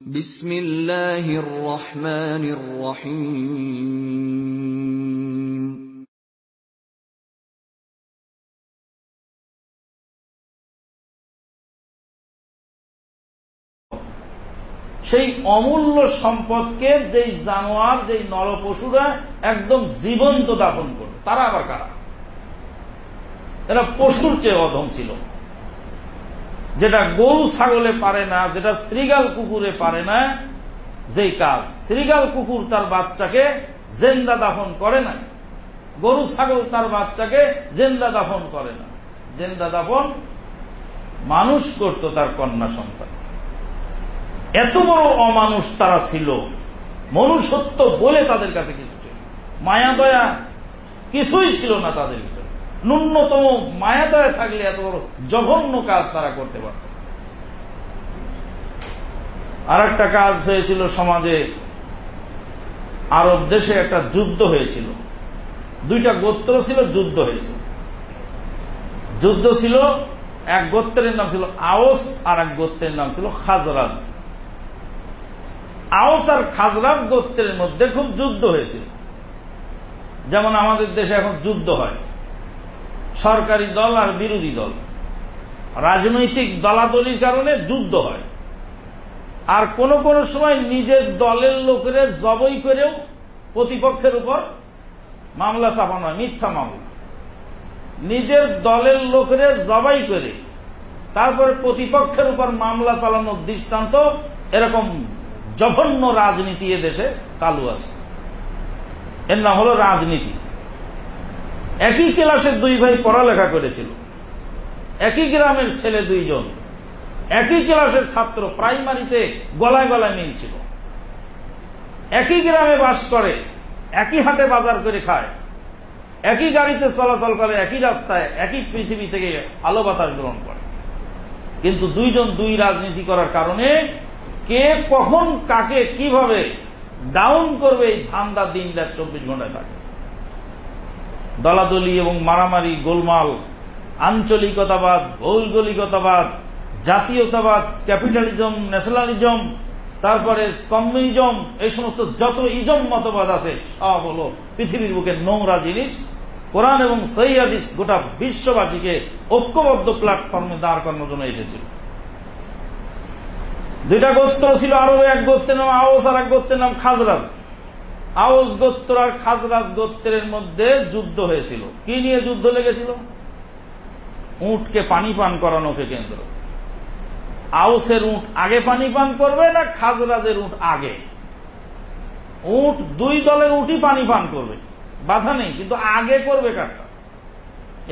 সেই অমূল্য সম্পদকে যেই জানোয়ার, যেই নরপশুরা একদম জীবন্ত দাপন করবে তারা আবার কারা? এরা পশুর চেয়ে অধম ছিল। যেটা গরু ছাগলে পারে না, যেটা শ্রীগাল কুকুরে পারে না, যেই কাজ। শ্রীগাল কুকুর তার বাচ্চাকে জেন্দা দাফন করে না। গরু ছাগল তার বাচ্চাকে জেন্দা দাফন করে না। জেন্দা দাফন মানুষ করত তার কন্যা সন্তান। এত বড় অমানুষ তারা ছিল। মনুষ্যত্ব বলে তাদের কাছে কিছু মায়া দয়া কিছুই ছিল না তাদের ন্যূনতম মায়া দয়া থাকলে এত বড় জঘন্য কাজ তারা করতে পারত। আর একটা কাজ হয়েছিল সমাজে, আরব দেশে একটা যুদ্ধ হয়েছিল। দুইটা গোত্র ছিল, যুদ্ধ হয়েছিল। যুদ্ধ ছিল, এক গোত্রের নাম ছিল আওস আর এক গোত্রের নাম ছিল খাজরাজ। আওস আর খাজরাজ গোত্রের মধ্যে খুব যুদ্ধ হয়েছিল। যেমন আমাদের দেশে এখন যুদ্ধ হয়। সরকারি দল আর বিরোধী দল। রাজনৈতিক দলাদলির কারণে যুদ্ধ হয়। আর কোন কোন সময় নিজের দলের লোকেরা জবই করেও প্রতিপক্ষের উপর মামলা চাপানো হয়, মিথ্যা মামলা। নিজের দলের লোকেরা জবাই করে তারপরে প্রতিপক্ষের উপর মামলা চালানোর দৃষ্টান্ত এরকম জঘন্য রাজনীতি এ দেশে চালু আছে। এর নাম হল রাজনীতি। একই ক্লাসের দুই ভাই পড়ালেখা করেছিল। একই গ্রামের ছেলে দুইজন। একই ক্লাসের ছাত্র প্রাইমারিতে গলায় গলায় মিলছিল একই গ্রামে বাস করে, একই হাটে বাজার করে খায়, একই গাড়িতে চলাচল করে, একই রাস্তায়, একই পৃথিবী থেকে আলো বাতাস গ্রহণ করে। কিন্তু দুইজন দুই রাজনীতি করার কারণে কে কখন কাকে কীভাবে ডাউন করবে এই ধান্দা দিন রাত চব্বিশ ঘন্টায় থাকে। দলাদলি এবং মারামারি, গোলমাল, আঞ্চলিকতাবাদ, ভৌগোলিকতাবাদ, জাতীয়তাবাদ, ক্যাপিটালিজম, ন্যাশনালিজম, তারপরে কমিউনিজম, এই সমস্ত যত ইজম মতবাদ আছে, সব হল পৃথিবীর বুকে নোংরা জিনিস। কোরআন এবং সৈয়াদিস গোটা বিশ্ববাসীকে ঐক্যবদ্ধ প্ল্যাটফর্মে দাঁড় করানোর জন্য এসেছিল দুইটা গোত্র ছিল আরও এক গোত্রের নাম আওস আর এক গোত্রের নাম খাজরাজ আওস গোত্র আর খাজরাজ গোত্রের মধ্যে যুদ্ধ হয়েছিল। কি নিয়ে যুদ্ধ লেগেছিল? উঁটকে পানি পান করানোকে কেন্দ্র। আউসের উঁট আগে পানি পান করবে না খাজরাজের উঁট আগে? উঁট দুই দলের উঁটই পানি পান করবে। বাধা নেই, কিন্তু আগে করবে কারটা?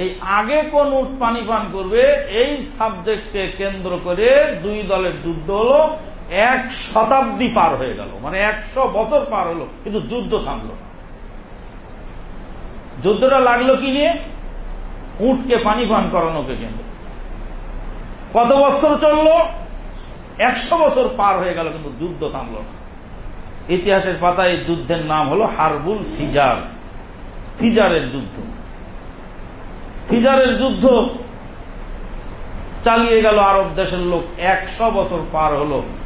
এই আগে কোন উঠ পানি পান করবে, এই সাবজেক্টকে কেন্দ্র করে দুই দলের যুদ্ধ হলো। এক শতাব্দী পার হয়ে গেল। মানে একশো বছর পার হলো, কিন্তু যুদ্ধ থামলো যুদ্ধটা লাগল কি নিয়ে? উঠকে পানি পান করানোকে কেন্দ্র। কত বছর চলল? একশো বছর পার হয়ে গেল, কিন্তু যুদ্ধ থামল না। ইতিহাসের পাতায় এই যুদ্ধের নাম হলো হারবুল ফিজার। ফিজারের যুদ্ধ। ফিজারের যুদ্ধ চালিয়ে গেল আরব দেশের লোক। একশো বছর পার হলো।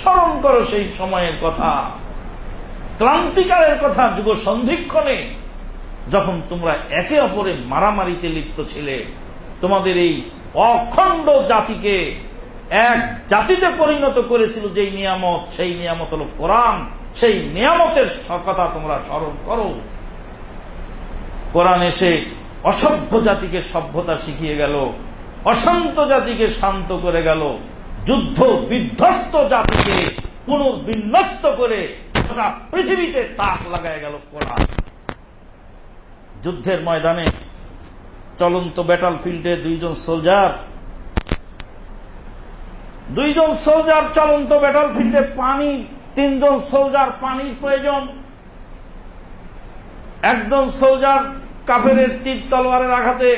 স্মরণ করো সেই সময়ের কথা। ক্লান্তিকালের কথা যুগ সন্ধিক্ষণে যখন তোমরা একে অপরে মারামারিতে লিপ্ত ছিলে, তোমাদের এই অখণ্ড জাতিকে এক জাতিতে পরিণত করেছিল যেই নিয়ামত, সেই নিয়ামত হল কোরআন, সেই নিয়ামতের কথা তোমরা স্মরণ করো। কোরআন এসে অসভ্য জাতিকে সভ্যতা শিখিয়ে গেল, অশান্ত জাতিকে শান্ত করে গেল যুদ্ধ বিধ্বস্ত জাতিকে পুনর্বিন্যস্ত করে পৃথিবীতে তাক লাগায় গেল কোরআন যুদ্ধের ময়দানে চলন্ত ব্যাটাল ফিল্ডে দুইজন সোলজার দুইজন সোলজার চলন্ত ব্যাটাল ফিল্ডে পানি, তিনজন সোলজার পানির প্রয়োজন। একজন সোলজার কাপের তীর তলোয়ারের আঘাতে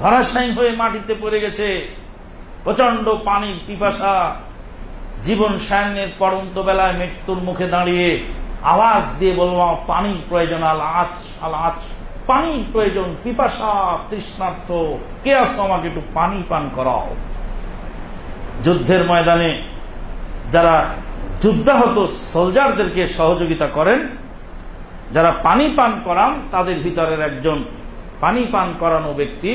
ধরাশায়ী হয়ে মাটিতে পড়ে গেছে। প্রচণ্ড পানির পিপাসা। জীবন সায়নের পরন্ত বেলায় মৃত্যুর মুখে দাঁড়িয়ে আওয়াজ দিয়ে বলব পানির প্রয়োজন, আল আচ আল আচ পানির প্রয়োজন, পিপাসা তৃষ্ণার্থ কে আসো আমাকে একটু পানি পান করাও। যুদ্ধের ময়দানে যারা যুদ্ধাহত সোলজারদেরকে সহযোগিতা করেন, যারা পানি পান করান, তাদের ভিতরের একজন পানি পান করানো ব্যক্তি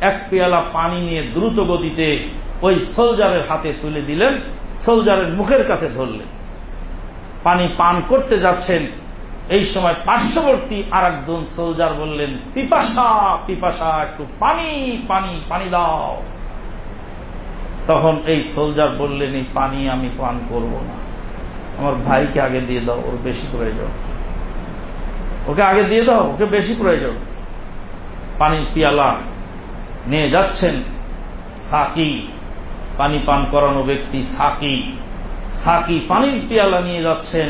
এক পেয়ালা পানি নিয়ে দ্রুত গতিতে ওই সোলজারের হাতে তুলে দিলেন, সোলজারের মুখের কাছে ধরলেন। পানি পান করতে যাচ্ছেন, এই সময় পার্শ্ববর্তী আর একজন সোলজার বললেন, পিপাসা পিপাসা, একটু পানি পানি পানি দাও। তখন এই সোলজার বললেন, এই পানি আমি পান করব না। আমার ভাইকে আগে দিয়ে দাও, ওর বেশি প্রয়োজন। ওকে আগে দিয়ে দাও, ওকে বেশি প্রয়োজন। পানির পিয়ালা নিয়ে যাচ্ছেন। সাকি, পানি পান করানো ব্যক্তি সাকি। সাকি পানির পিয়ালা নিয়ে যাচ্ছেন।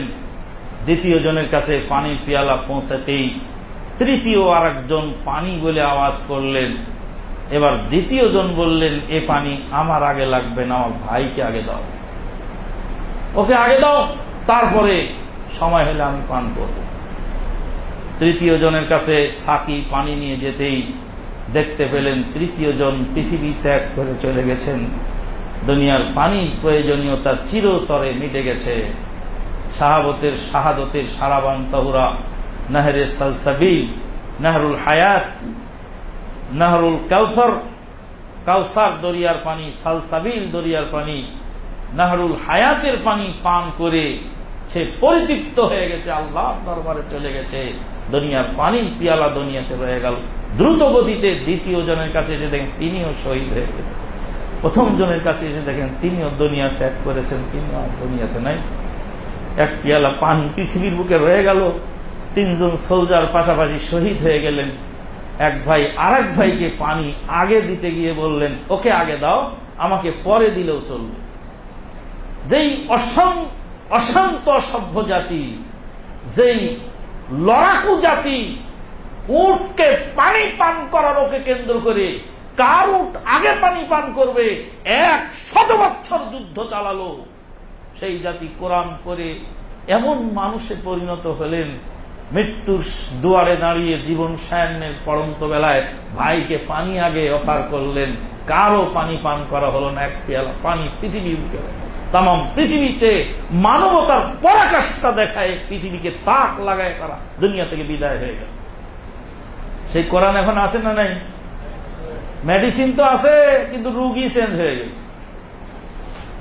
দ্বিতীয় জনের কাছে পানির পিয়ালা পৌঁছাতেই তৃতীয় আর একজন পানি বলে আওয়াজ করলেন। এবার দ্বিতীয় জন বললেন, এ পানি আমার আগে লাগবে না, আমার ভাইকে আগে দাও। ওকে আগে দাও, তারপরে সময় হলে আমি পান করব। তৃতীয় জনের কাছে সাকি পানি নিয়ে যেতেই দেখতে পেলেন তৃতীয় জন পৃথিবী ত্যাগ করে চলে গেছেন। দুনিয়ার পানির প্রয়োজনীয়তা চিরতরে মিটে গেছে। শাহাবতের শাহাদতের সারাবান তাহুরা, নাহরে সালসাবিল, নাহরুল হায়াত, নাহরুল কাউসার কাউসার দরিয়ার পানি, সালসাবিল দরিয়ার পানি, নাহরুল হায়াতের পানি পান করে সে পরিতৃপ্ত হয়ে গেছে আল্লাহ দরবারে চলে গেছে। দুনিয়ার পানির পিয়ালা দুনিয়াতে রয়ে গেল। দ্রুত গতিতে দ্বিতীয় জনের কাছে এসে দেখেন তিনিও শহীদ হয়ে গেছেন। প্রথম জনের কাছে এসে দেখেন তিনিও দুনিয়া ত্যাগ করেছেন, তিনিও দুনিয়াতে নাই। এক পিয়ালা পানি পৃথিবীর বুকে রয়ে গেল, তিনজন সোলজার পাশাপাশি শহীদ হয়ে গেলেন। এক ভাই আর ভাইকে পানি আগে দিতে গিয়ে বললেন, ওকে আগে দাও, আমাকে পরে দিলেও চলবে। যেই অশান্ত সভ্য জাতি, যেই লড়াকু জাতি উঠকে পানি পান করার ওকে কেন্দ্র করে কার উঠ আগে পানি পান করবে? এক শত বছর যুদ্ধ চালালো। সেই জাতি কোরআন করে এমন মানুষে পরিণত হলেন, মৃত্যুর দুয়ারে দাঁড়িয়ে জীবন সায়নের পড়ন্ত বেলায় ভাইকে পানি আগে অফার করলেন। কারও পানি পান করা হলো না, এক পেয়ালা পানি পৃথিবী উঠে তাম পৃথিবীতে মানবতার পরাকাশটা দেখায় পৃথিবীকে তাক লাগায় তারা দুনিয়া থেকে বিদায় হয়ে গেল। সেই কোরআন এখন আছে না নাই? মেডিসিন তো আছে, কিন্তু রুগী চেঞ্জ হয়ে গেছে।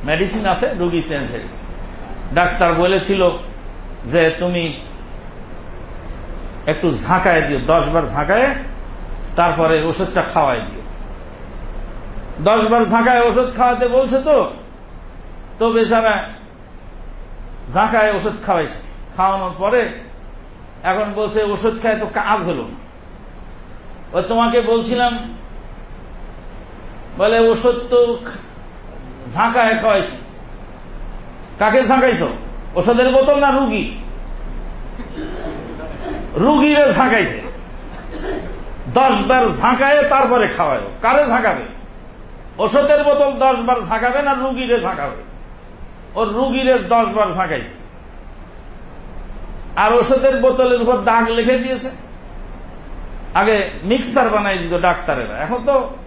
মেডিসিন আছে, রুগী চেঞ্জ হয়ে গেছে। ডাক্তার বলেছিল যে তুমি একটু ঝাঁকায় দিও, দশ বার ঝাঁকায়, তারপরে ওষুধটা খাওয়াই দিও। দশ বার ঝাঁকায় ওষুধ খাওয়াতে বলছে তো তো বেচারা ঝাঁকায় ওষুধ খাওয়াইছে। খাওয়ানোর পরে এখন বলছে, ওষুধ খায় তো কাজ হলো না। ও তোমাকে বলছিলাম, বলে, ওষুধ তো ঝাঁকায় খাওয়াইছে। কাকে ঝাঁকাইছ? ওষুধের বোতল না রুগী? রুগীরে ঝাঁকাইছে। দশ বার ঝাঁকায় তারপরে খাওয়ায় কারে ঝাঁকাবে? ওষুধের বোতল দশ বার ঝাঁকাবে না রুগীরে ঝাঁকাবে? ওর রুগীরে দশ বার ঝাঁকাইছে। আর ওষুধের বোতলের উপর দাগ লিখে দিয়েছে। আগে মিক্সার বানাই দিত ডাক্তারেরা। এখন তো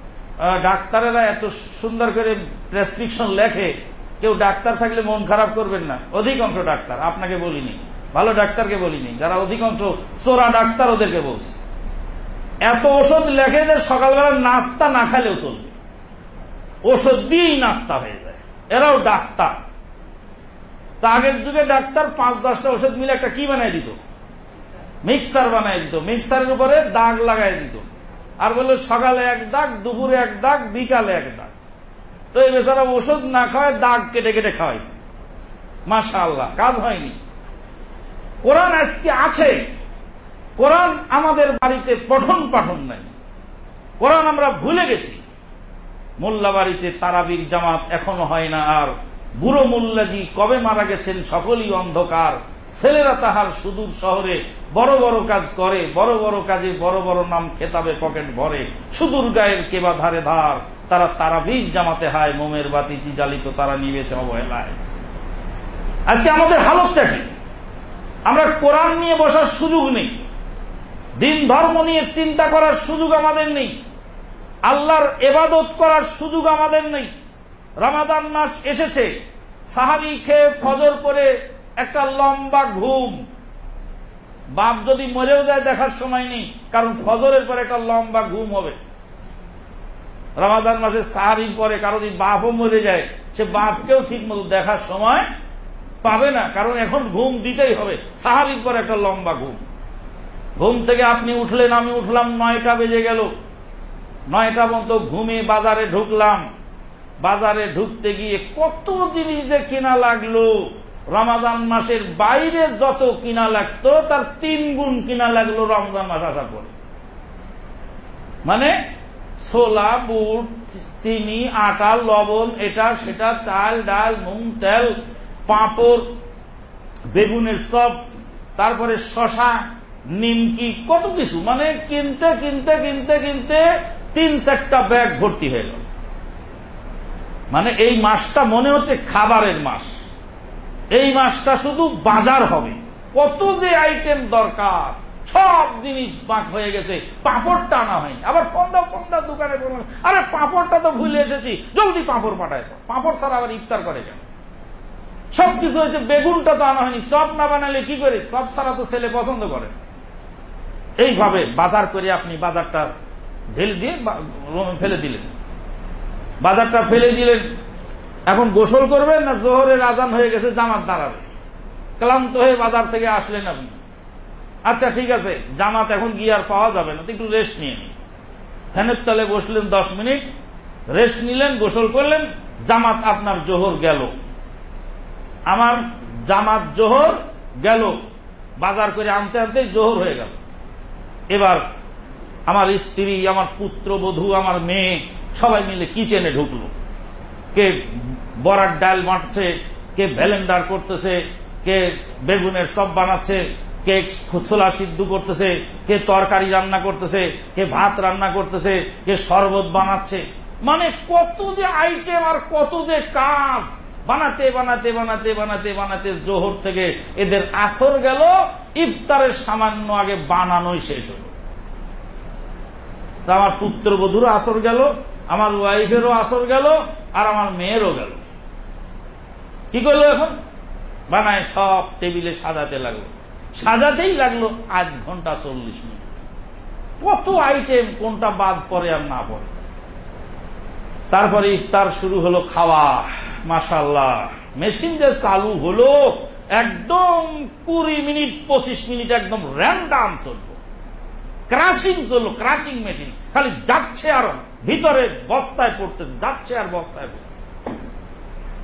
ডাক্তারেরা এত সুন্দর করে প্রেসক্রিপশন লেখে, কেউ ডাক্তার থাকলে মন খারাপ করবেন না। অধিকাংশ ডাক্তার, আপনাকে বলিনি, ভালো ডাক্তারকে বলিনি, যারা অধিকাংশ চোরা ডাক্তার ওদেরকে বলছে। এত ওষুধ লেখে যে সকালবেলা নাস্তা না খালেও চলবে। ওষুধ দিয়েই নাস্তা হয়ে যায়। এরাও ডাক্তার। তা আগের যুগে ডাক্তার পাঁচ দশটা ওষুধ মিলে একটা কি বানাই দিত? মিক্সার বানাই দিত। মিক্সারের উপরে দাগ লাগাই দিত। আর বলল, সকালে এক দাগ, দুপুরে এক দাগ, বিকালে এক দাগ। তো এই বেচারা ওষুধ না খাওয়ায় দাগ কেটে কেটে খাওয়াইছে। মাসা আল্লাহ কাজ হয়নি। কোরআন আজকে আছে। কোরআন আমাদের বাড়িতে পঠন পাঠন নাই। কোরআন আমরা ভুলে গেছি। মোল্লা বাড়িতে তারাবির জামাত এখনও হয় না। আর বুড়ো মোল্লাজি কবে মারা গেছেন, সকলই অন্ধকার। ছেলেরা তাহার সুদূর শহরে বড় বড় কাজ করে, বড় বড় কাজে বড় বড় নাম খেতাবে পকেট ভরে। সুদূর গায়ের কেবা ধারে ধার, তারা তারাবির জামাতে হায়, মোমের বাতিটি জ্বালিত তারা নিবেছে অবহেলায়। আজকে আমাদের হালতটা কি? আমরা কোরআন নিয়ে বসার সুযোগ নেই। দিন ধর্ম নিয়ে চিন্তা করার সুযোগ আমাদের নেই। আল্লাহর এবাদত করার সুযোগ আমাদের নেই। রামাদান মাস এসেছে। সাহাবি খেয়ে ফজর করে একটা লম্বা ঘুম। বাপ যদি মরেও যায় দেখার সময় নেই, কারণ ফজরের পরে একটা লম্বা ঘুম হবে। রামাদান মাসে সাহারির পরে কারও যদি বাপও মরে যায়, সে বাপকেও ঠিক মতো দেখার সময় পাবে না, কারণ এখন ঘুম দিতেই হবে। সাহারির পরে একটা লম্বা ঘুম। ঘুম থেকে আপনি উঠলেন, আমি উঠলাম, নয়টা বেজে গেল। নয়টা মতো ঘুমে বাজারে ঢুকলাম। বাজারে ঢুকতে গিয়ে কত জিনিস যে কেনা লাগল। রমাদান মাসের বাইরে যত কিনা লাগতো, তার তিন গুণ কিনা লাগল রমজান মাস আসার পরে। মানে ছোলা, বুট, চিনি, আটা, লবণ, এটা, সেটা, চাল, ডাল মুং তেল, পাঁপড়, বেগুনের সব, তারপরে শশা নিমকি, কত কিছু। মানে কিনতে কিনতে কিনতে কিনতে তিন চারটা ব্যাগ ভর্তি হয়ে গেল। মানে এই মাসটা মনে হচ্ছে খাবারের মাস। এই মাসটা শুধু বাজার হবে। কত যে আইটেম দরকার, সব জিনিস বাক হয়ে গেছে। পাঁপড়টা আনা হয়নি। আবার পন্দা পন্দা দোকানে আরে পাঁপড়টা তো ভুলে এসেছি। জলদি পাঁপড় পাঠায় তো পাঁপড় ছাড়া আবার ইফতার করে কেন? সবকিছু হয়েছে, বেগুনটা তো আনা হয়নি। চপ না বানালে কি করে? চপ ছাড়া তো ছেলে পছন্দ করে। এইভাবে বাজার করে আপনি বাজারটা ঢেল দিয়ে ফেলে দিলেন। বাজারটা ফেলে দিলেন। এখন গোসল করবেন না জোহরের আজান হয়ে গেছে, জামাত দাঁড়াবে। ক্লান্ত হয়ে বাজার থেকে আসলেন আপনি। আচ্ছা ঠিক আছে, জামাত এখন গিয়ে আর পাওয়া যাবে না একটু রেস্ট নিয়ে নিন। ফ্যানের তলে বসলেন দশ মিনিট রেস্ট নিলেন, গোসল করলেন, জামাত আপনার জোহর গেল। আমার জামাত জোহর গেল, বাজার করে আনতে আনতে জোহর হয়ে গেল। এবার আমার স্ত্রী, আমার পুত্র বধূ আমার মেয়ে, সবাই মিলে কিচেনে ঢুকলো। কে বরার ডাল মারছে কে ভ্যালেন্ডার করতেছে, কে বেগুনের সব বানাচ্ছে, কে ছোলা সিদ্ধ করতেছে, কে তরকারি রান্না করতেছে, কে ভাত রান্না করতেছে, কে শরবত বানাচ্ছে। মানে কত যে আইটেম আর কত যে কাজ। বানাতে বানাতে বানাতে বানাতে বানাতে জোহর থেকে এদের আসর গেল, ইফতারের সামান্য আগে বানানোই শেষ হল। আমার পুত্রবধূরও আসর গেল, আমার ওয়াইফেরও আসর গেল, আর আমার মেয়েরও গেল। কি করল এখন? বানায় সব টেবিলে সাজাতে লাগল। সাজাতেই লাগল আধ ঘণ্টা চল্লিশ মিনিট। কত আইটেম কোনটা বাদ পরে আর না পড়ে। তারপরে ইফতার শুরু হলো খাওয়া। মাসাল্লাহ মেশিন যে চালু হলো, একদম কুড়ি মিনিট, পঁচিশ মিনিট একদম র্যান্ডাম চলবো ক্রাশিং চলল ক্রাশিং মেশিন খালি যাচ্ছে আর ভিতরে বস্তায় পড়তেছে, যাচ্ছে আর বস্তায়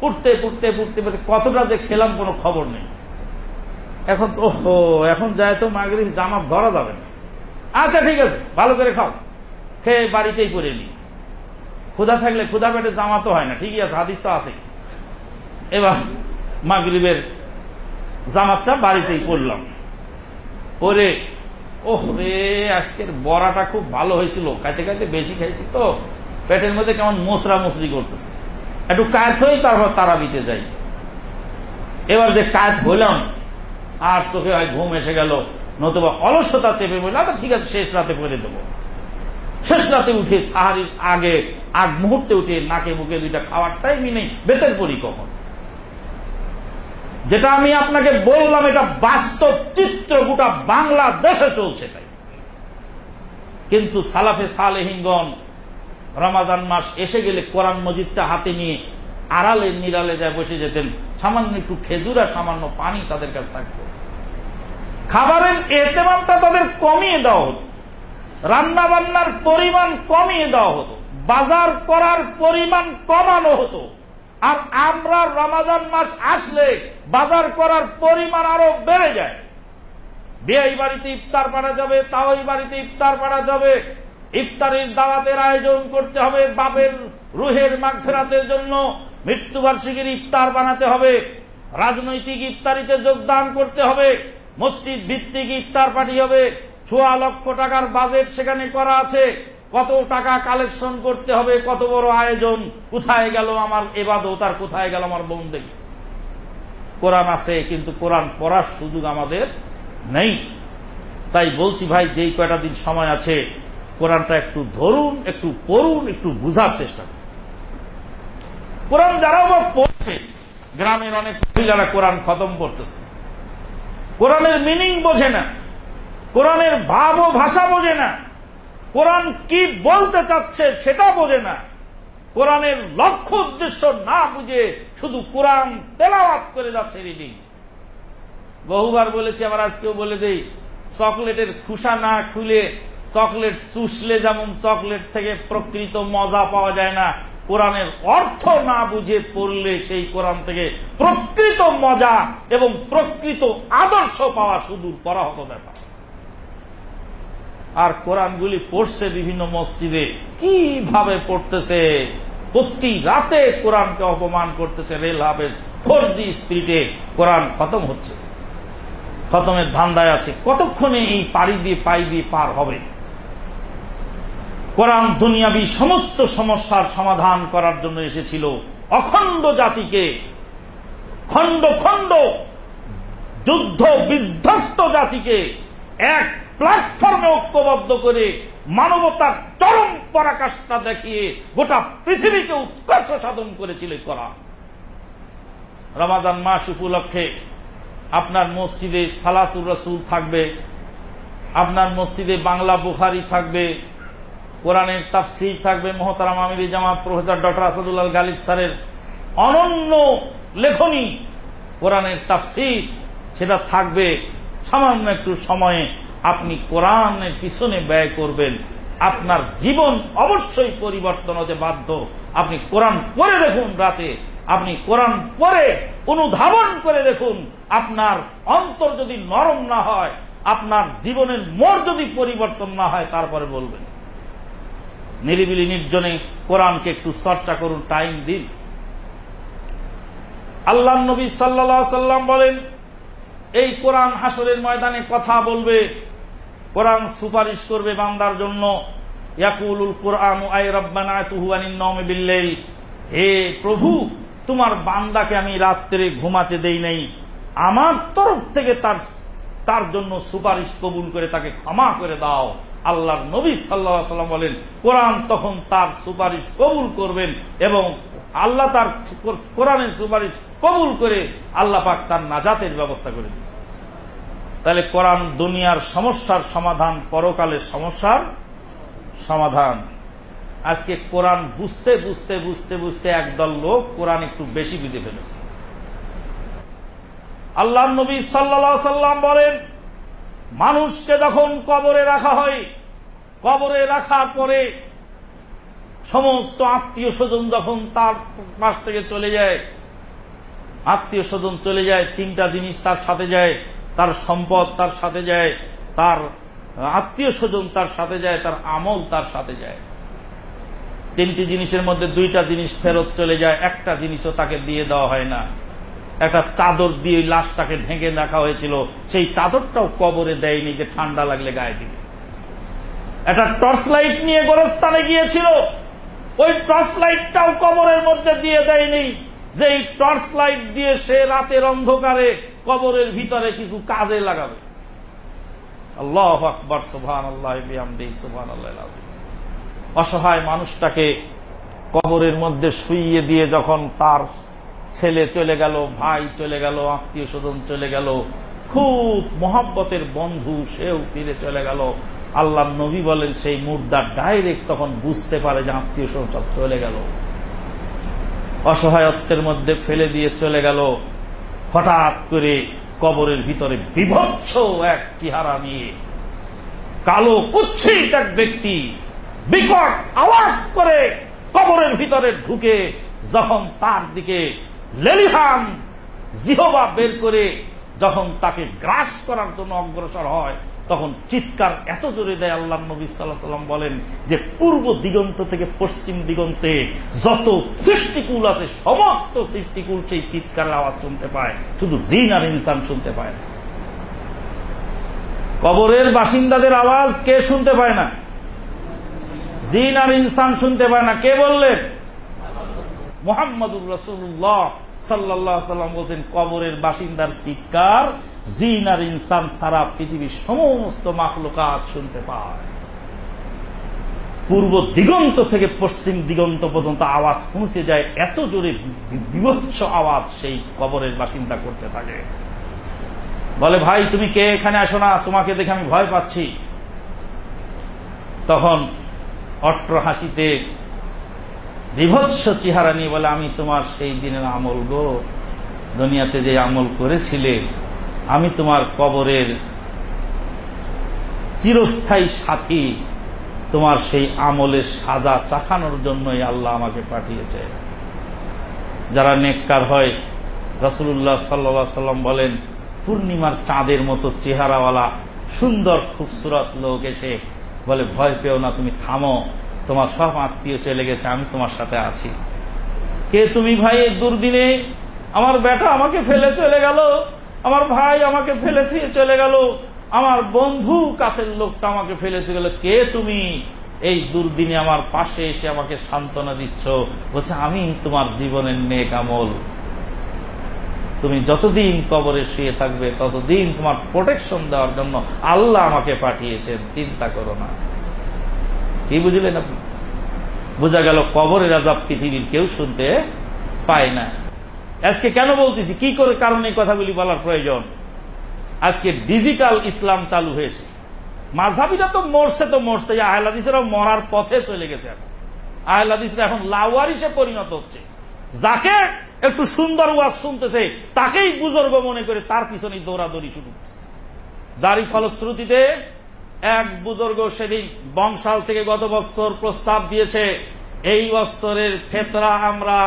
পড়তে পড়তে পড়তে পড়তে, কতটা যে খেলাম, কোনো খবর নেই। এখন তো এখন যায় তো মাগরি জামাত ধরা যাবে না। আচ্ছা ঠিক আছে, ভালো করে খাও। খেয়ে বাড়িতেই করে নি। ক্ষুধা থাকলে ক্ষুধা পেটে জামা তো হয় না, ঠিকই আছে, হাদিস তো আছে। এবার মাগরিবের জামাতটা বাড়িতেই পড়লাম। পরে, ওহ রে, আজকের বড়াটা খুব ভালো হয়েছিল। খাইতে খাইতে বেশি খাইছি তো। পেটের মধ্যে কেমন মোসরা মুসরি করতেছে। একটু কায়ত হয়ে তারপর তারাবিতে যাই। এবার যে কায়ত হইলাম আর চোখে হয় ঘুম এসে গেল, নতুবা অলসতা চেপে বলল আচ্ছা ঠিক আছে, শেষ রাতে করে দেবো। শেষ রাতে উঠে সাহারির আগে, আগ মুহূর্তে উঠে নাকে মুখে দুইটা খাওয়ার টাইমই নেই, বেতের পরি কখন? যেটা আমি আপনাকে বললাম, এটা বাস্তব চিত্র, গোটা বাংলাদেশে চলছে তাই। কিন্তু সালাফে সালেহিনগণ রমাদান মাস এসে গেলে কোরআন মজিদটা হাতে নিয়ে আড়ালে নিরালে যায় বসে যেতেন। সামান্য একটু খেজুর আর সামান্য পানি তাদের কাছে থাকতো। খাবারের এতেমামটা তাদের কমিয়ে দেওয়া হতো। রান্না বান্নার পরিমাণ কমিয়ে দেওয়া হতো। বাজার করার পরিমাণ কমানো হতো। আর আমরা রমাজান মাস আসলে বাজার করার পরিমাণ আরও বেড়ে যায়। বিয়ে বাড়িতে ইফতার পাড়া যাবে, তাও বাড়িতে ইফতার পাড়া যাবে। ইফতারের দাওয়াতের আয়োজন করতে হবে বাপের রুহের মাঘ ফেরাতের জন্য। মৃত্যুবার্ষিকীর ইফতার বানাতে হবে। রাজনৈতিক ইফতারিতে যোগদান করতে হবে। মসজিদ ভিত্তিক ইফতার পার্টি হবে। ছোয়া লক্ষ টাকার বাজেট সেখানে করা আছে। কত টাকা কালেকশন করতে হবে, কত বড় আয়োজন, কোথায় গেল আমার এবাদত আর কোথায় গেল আমার বন্দেগী কোরআন আছে, কিন্তু কোরআন পড়ার সুযোগ আমাদের নেই। তাই বলছি ভাই, যেই কয়টা দিন সময় আছে কোরআনটা একটু ধরুন, একটু পড়ুন, একটু বুঝার চেষ্টা করুন। কোরআন যারাও বা পড়ছে, গ্রামের অনেক মহিলারা কোরআন খতম করতেছে। কোরআনের মিনিং বোঝে না। কোরআনের ভাব ও ভাষা বোঝে না। কোরআন কি বলতে চাচ্ছে সেটা বোঝে না। কোরআনের লক্ষ্য উদ্দেশ্য না বুঝে শুধু কোরআন তেলাওয়াত করে যাচ্ছে রিডিং বহুবার বলেছি, আবার আজকেও বলে দেই, চকলেটের খুসা না খুলে চকলেট চুষলে যেমন চকলেট থেকে প্রকৃত মজা পাওয়া যায় না, কোরআনের অর্থ না বুঝে পড়লে সেই কোরআন থেকে প্রকৃত মজা এবং প্রকৃত আদর্শ পাওয়া সুদূর হতো ব্যাপার। আর কোরআনগুলি পড়ছে বিভিন্ন মসজিদে, কীভাবে পড়তেছে? প্রতি রাতে কোরআনকে অপমান করতেছে রেল হাফেজ ফোর জি স্পিডে কোরআন খতম হচ্ছে। খতমের ধান্দায় আছে, কতক্ষণে এই পাড়ি দিয়ে পাই দিয়ে পার হবে? কোরআন দুনিয়াবি সমস্ত সমস্যার সমাধান করার জন্য এসেছিল। অখণ্ড জাতিকে, খণ্ড খণ্ড, যুদ্ধ বিধ্বস্ত জাতিকে এক প্ল্যাটফর্মে ঐক্যবদ্ধ করে মানবতার চরম পরাকাষ্ঠা দেখিয়ে গোটা পৃথিবীকে উৎকর্ষ সাধন করেছিল কোরআন। রমাদান মাস উপলক্ষে আপনার মসজিদে সালাতুর রসুল থাকবে, আপনার মসজিদে বাংলা বুখারি থাকবে কোরআনের তাফসির থাকবে মোহতারাম আমিরি জামাত প্রফেসর ডক্টর আসাদুল্লাহ গালিব স্যারের অনন্য লেখনী কোরআনের তাফসির। সেটা থাকবে সামান্য একটু সময়ে। আপনি কোরআনের পিছনে ব্যয় করবেন। আপনার জীবন অবশ্যই পরিবর্তন হতে বাধ্য। আপনি কোরআন পড়ে দেখুন রাতে। আপনি কোরআন পড়ে অনুধাবন করে দেখুন। আপনার অন্তর যদি নরম না হয়, আপনার জীবনের মোর যদি পরিবর্তন না হয়, তারপরে বলবেন। নিরিবিলি নির্জনে কোরআনকে একটু চর্চা করুন টাইম দিন। আল্লাহ নবী সাল্লা সাল্লাম বলেন, এই কোরআন হাসরের ময়দানে কথা বলবে, কোরআন সুপারিশ করবে বান্দার জন্য। কোরআন বিল্লেল হে প্রভু, তোমার বান্দাকে আমি রাত্রে ঘুমাতে দেই নাই। আমার তরফ থেকে তার তার জন্য সুপারিশ কবুল করে তাকে ক্ষমা করে দাও। আল্লাহর নবী সাল্লাহ সাল্লাম বলেন, কোরআন তখন তার সুপারিশ কবুল করবেন এবং আল্লাহ তার কোরআনের সুপারিশ কবুল করে আল্লাহ পাক তার নাজাতের ব্যবস্থা করে দিন তাহলে কোরআন দুনিয়ার সমস্যার সমাধান, পরকালের সমস্যার সমাধান। আজকে কোরআন বুঝতে বুঝতে বুঝতে বুঝতে একদল লোক কোরআন একটু বেশি বুঝে ফেলেছে। আল্লাহ নবী সাল্লা সাল্লাম বলেন, মানুষকে যখন কবরে রাখা হয় কবরে রাখার পরে সমস্ত আত্মীয় স্বজন যখন তার পাশ থেকে চলে যায়, আত্মীয় স্বজন চলে যায়, তিনটা জিনিস তার সাথে যায়, তার সম্পদ তার সাথে যায়, তার আত্মীয় স্বজন তার সাথে যায়, তার আমল তার সাথে যায়। তিনটি জিনিসের মধ্যে দুইটা জিনিস ফেরত চলে যায়, একটা জিনিসও তাকে দিয়ে দেওয়া হয় না। একটা চাদর দিয়ে লাশটাকে ঢেকে রাখা হয়েছিল, সেই চাদরটাও কবরে দেয়নি যে ঠান্ডা লাগলে গায়ে দিবে। একটা টর্চ লাইট নিয়ে গোরস্থানে গিয়েছিল। ওই টর্চ লাইটটাও কবরের মধ্যে দিয়ে দেয়নি। যে এই টর্চ লাইট দিয়ে সে রাতের অন্ধকারে কবরের ভিতরে কিছু কাজে লাগাবে। আল্লাহ আকবর সুহান আল্লাহ সুহান আল্লাহ অসহায় মানুষটাকে কবরের মধ্যে শুইয়ে দিয়ে যখন তার ছেলে চলে গেল, ভাই চলে গেল, আত্মীয় স্বজন চলে গেল, খুব মহাব্বতের বন্ধু সেও ফিরে চলে গেল। আল্লাহ নবী বলেন, সেই মুর্দার ডাইরেক্ট তখন বুঝতে পারে যে আত্মীয় স্বজন সব চলে গেল। অসহায়ত্বের মধ্যে ফেলে দিয়ে চলে গেল। হঠাৎ করে কবরের ভিতরে বিভৎস এক চেহারা নিয়ে কালো কুচ্ছিত এক ব্যক্তি বিকট আওয়াজ করে কবরের ভিতরে ঢুকে যখন তার দিকে লেলিহান জিহবা বের করে, যখন তাকে গ্রাস করার জন্য অগ্রসর হয় তখন চিৎকার এত জোরে দেয় আল্লাহ নবী সাল্লাহ সাল্লাম বলেন যে পূর্ব দিগন্ত থেকে পশ্চিম দিগন্তে যত সৃষ্টিকুল আছে, সমস্ত সৃষ্টিকুল সেই চিৎকারের আওয়াজ শুনতে পায়। শুধু জিন আর ইনসান শুনতে পায় না। কবরের বাসিন্দাদের আওয়াজ কে শুনতে পায় না? জিন আর ইনসান শুনতে পায় না। কে বললেন? মোহাম্মদুর রসুল্লাহ সাল্লাহ সাল্লাম বলছেন, কবরের বাসিন্দার চিৎকার জিন আর ইনসান সারা পৃথিবীর সমস্ত মাখলুকাত শুনতে পায়। পূর্ব দিগন্ত থেকে পশ্চিম দিগন্ত পর্যন্ত আওয়াজ পৌঁছে যায়, এত জোরে বিভৎস আওয়াজ সেই কবরের বাসিন্দা করতে থাকে। বলে, ভাই, তুমি কে এখানে আসো না? তোমাকে দেখে আমি ভয় পাচ্ছি। তখন অট্র হাসিতে বিভৎস চেহারা নিয়ে বলে, আমি তোমার সেই দিনের আমল গো। দুনিয়াতে যে আমল করেছিলে আমি তোমার কবরের চিরস্থায়ী সাথী। তোমার সেই আমলের সাজা চাখানোর জন্যই আল্লাহ আমাকে পাঠিয়েছে। যারা নেককার হয় রসুল্লাহ সাল্লা সাল্লাম বলেন, পূর্ণিমার চাঁদের মতো চেহারাওয়ালা, সুন্দর, খুবসুরত লোক এসে বলে, ভয় পেও না, তুমি থামো। তোমার সব আত্মীয় চলে গেছে, আমি তোমার সাথে আছি। কে তুমি ভাই? দুর্দিনে আমার বেটা আমাকে ফেলে চলে গেল। আমার ভাই আমাকে ফেলে দিয়ে চলে গেল। আমার বন্ধু কাছের লোকটা আমাকে ফেলে দিয়ে গেল। কে তুমি? এই দুর্দিনে আমার পাশে এসে আমাকে সান্ত্বনা দিচ্ছ। বলছে, আমি তোমার জীবনের নেক আমল। তুমি যতদিন কবরে শুয়ে থাকবে, ততদিন তোমার প্রোটেকশন দেওয়ার জন্য আল্লাহ আমাকে পাঠিয়েছেন। চিন্তা করো না। কি বুঝলেন আপনি? বোঝা গেল কবরের আজাব পৃথিবীর কেউ শুনতে পায় না। আজকে কেন বলতেছি? কি করে কারণে কথাগুলি বলার প্রয়োজন? আজকে ডিজিটাল ইসলাম চালু হয়েছে। মাঝাবিরা তো মরছে তো মরছে আহলাদিসেরাও মরার পথে চলে গেছে এখন। আহলাদিসরা এখন লাওয়ারিসে পরিণত হচ্ছে। যাকে একটু সুন্দর ওয়াজ শুনতেছে, তাকেই বুজর্গ মনে করে তার পিছনে দৌড়াদৌড়ি শুরু যারই ফলশ্রুতিতে এক বুজুর্গ সেদিন বংশাল থেকে গত বছর প্রস্তাব দিয়েছে, এই বছরের ফেতরা আমরা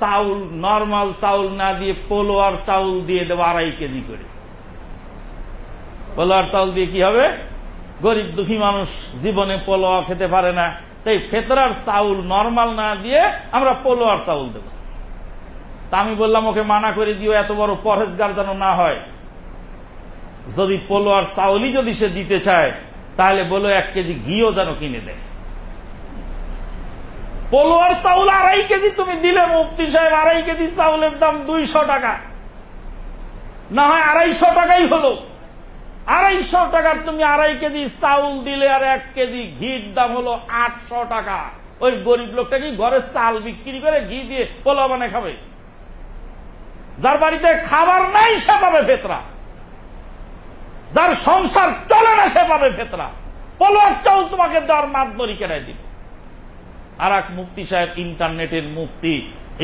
চাউল নর্মাল চাউল না দিয়ে পোলোয়ার চাউল দিয়ে দেবো আড়াই কেজি করে। পোলোয়ার চাউল দিয়ে কি হবে? গরিব দুঃখী মানুষ জীবনে পোলোয়া খেতে পারে না। তাই ফেতরার চাউল নর্মাল না দিয়ে আমরা পোলোয়ার চাউল দেব। তা আমি বললাম, ওকে মানা করে দিও, এত বড় পরহেজগার যেন না হয়। যদি পোলোয়ার চাউলই যদি সে দিতে চায়, তাহলে বলো এক কেজি ঘিও যেন কিনে দেয়। পোলোয়ার চাউল আড়াই কেজি তুমি দিলে, মুফতি সাহেব, আড়াই কেজি চাউলের দাম দুইশো টাকা। না হয় আড়াইশো টাকাই হলো। আড়াইশো টাকার তুমি আড়াই কেজি চাউল দিলে আর এক কেজি ঘির দাম হলো আটশো টাকা। ওই গরিব লোকটা কি ঘরে চাল বিক্রি করে ঘি দিয়ে পোলা বানে খাবে? যার বাড়িতে খাবার নাই, সে পাবে ফেতরা। যার সংসার চলে না, সে পাবে ফেতরা। পলোয়ার চাউল তোমাকে দেওয়ার মাতবরি কেনাই দিবে। আর এক মুফতি সাহেব ইন্টারনেটের মুফতি।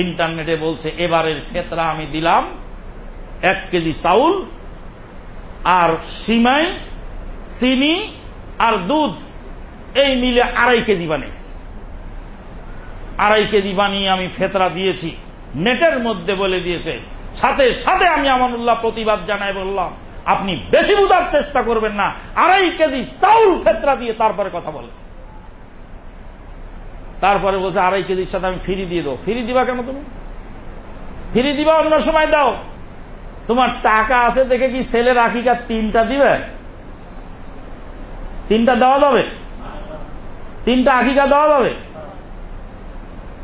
ইন্টারনেটে বলছে, এবারের ফেতরা আমি দিলাম এক কেজি চাউল আর সিমাই, চিনি আর দুধ। এই মিলে আড়াই কেজি বানিয়েছি। আড়াই কেজি বানিয়ে আমি ফেতরা দিয়েছি। নেটের মধ্যে বলে দিয়েছে, সাথে সাথে আমি আমানুল্লাহ প্রতিবাদ জানাই বললাম, আপনি বেশি বুঝার চেষ্টা করবেন না। আড়াই কেজি চাউল ফেতরা দিয়ে তারপরে কথা বলে তারপরে বলছে, আড়াই কেজির সাথে আমি ফিরি দিয়ে দেবো। ফিরি দিবা কেন তুমি? ফিরি দিবা অন্য সময় দাও। তোমার টাকা আছে দেখে কি ছেলের আকিকা তিনটা দিবে? তিনটা দেওয়া যাবে? তিনটা আকিকা দেওয়া যাবে?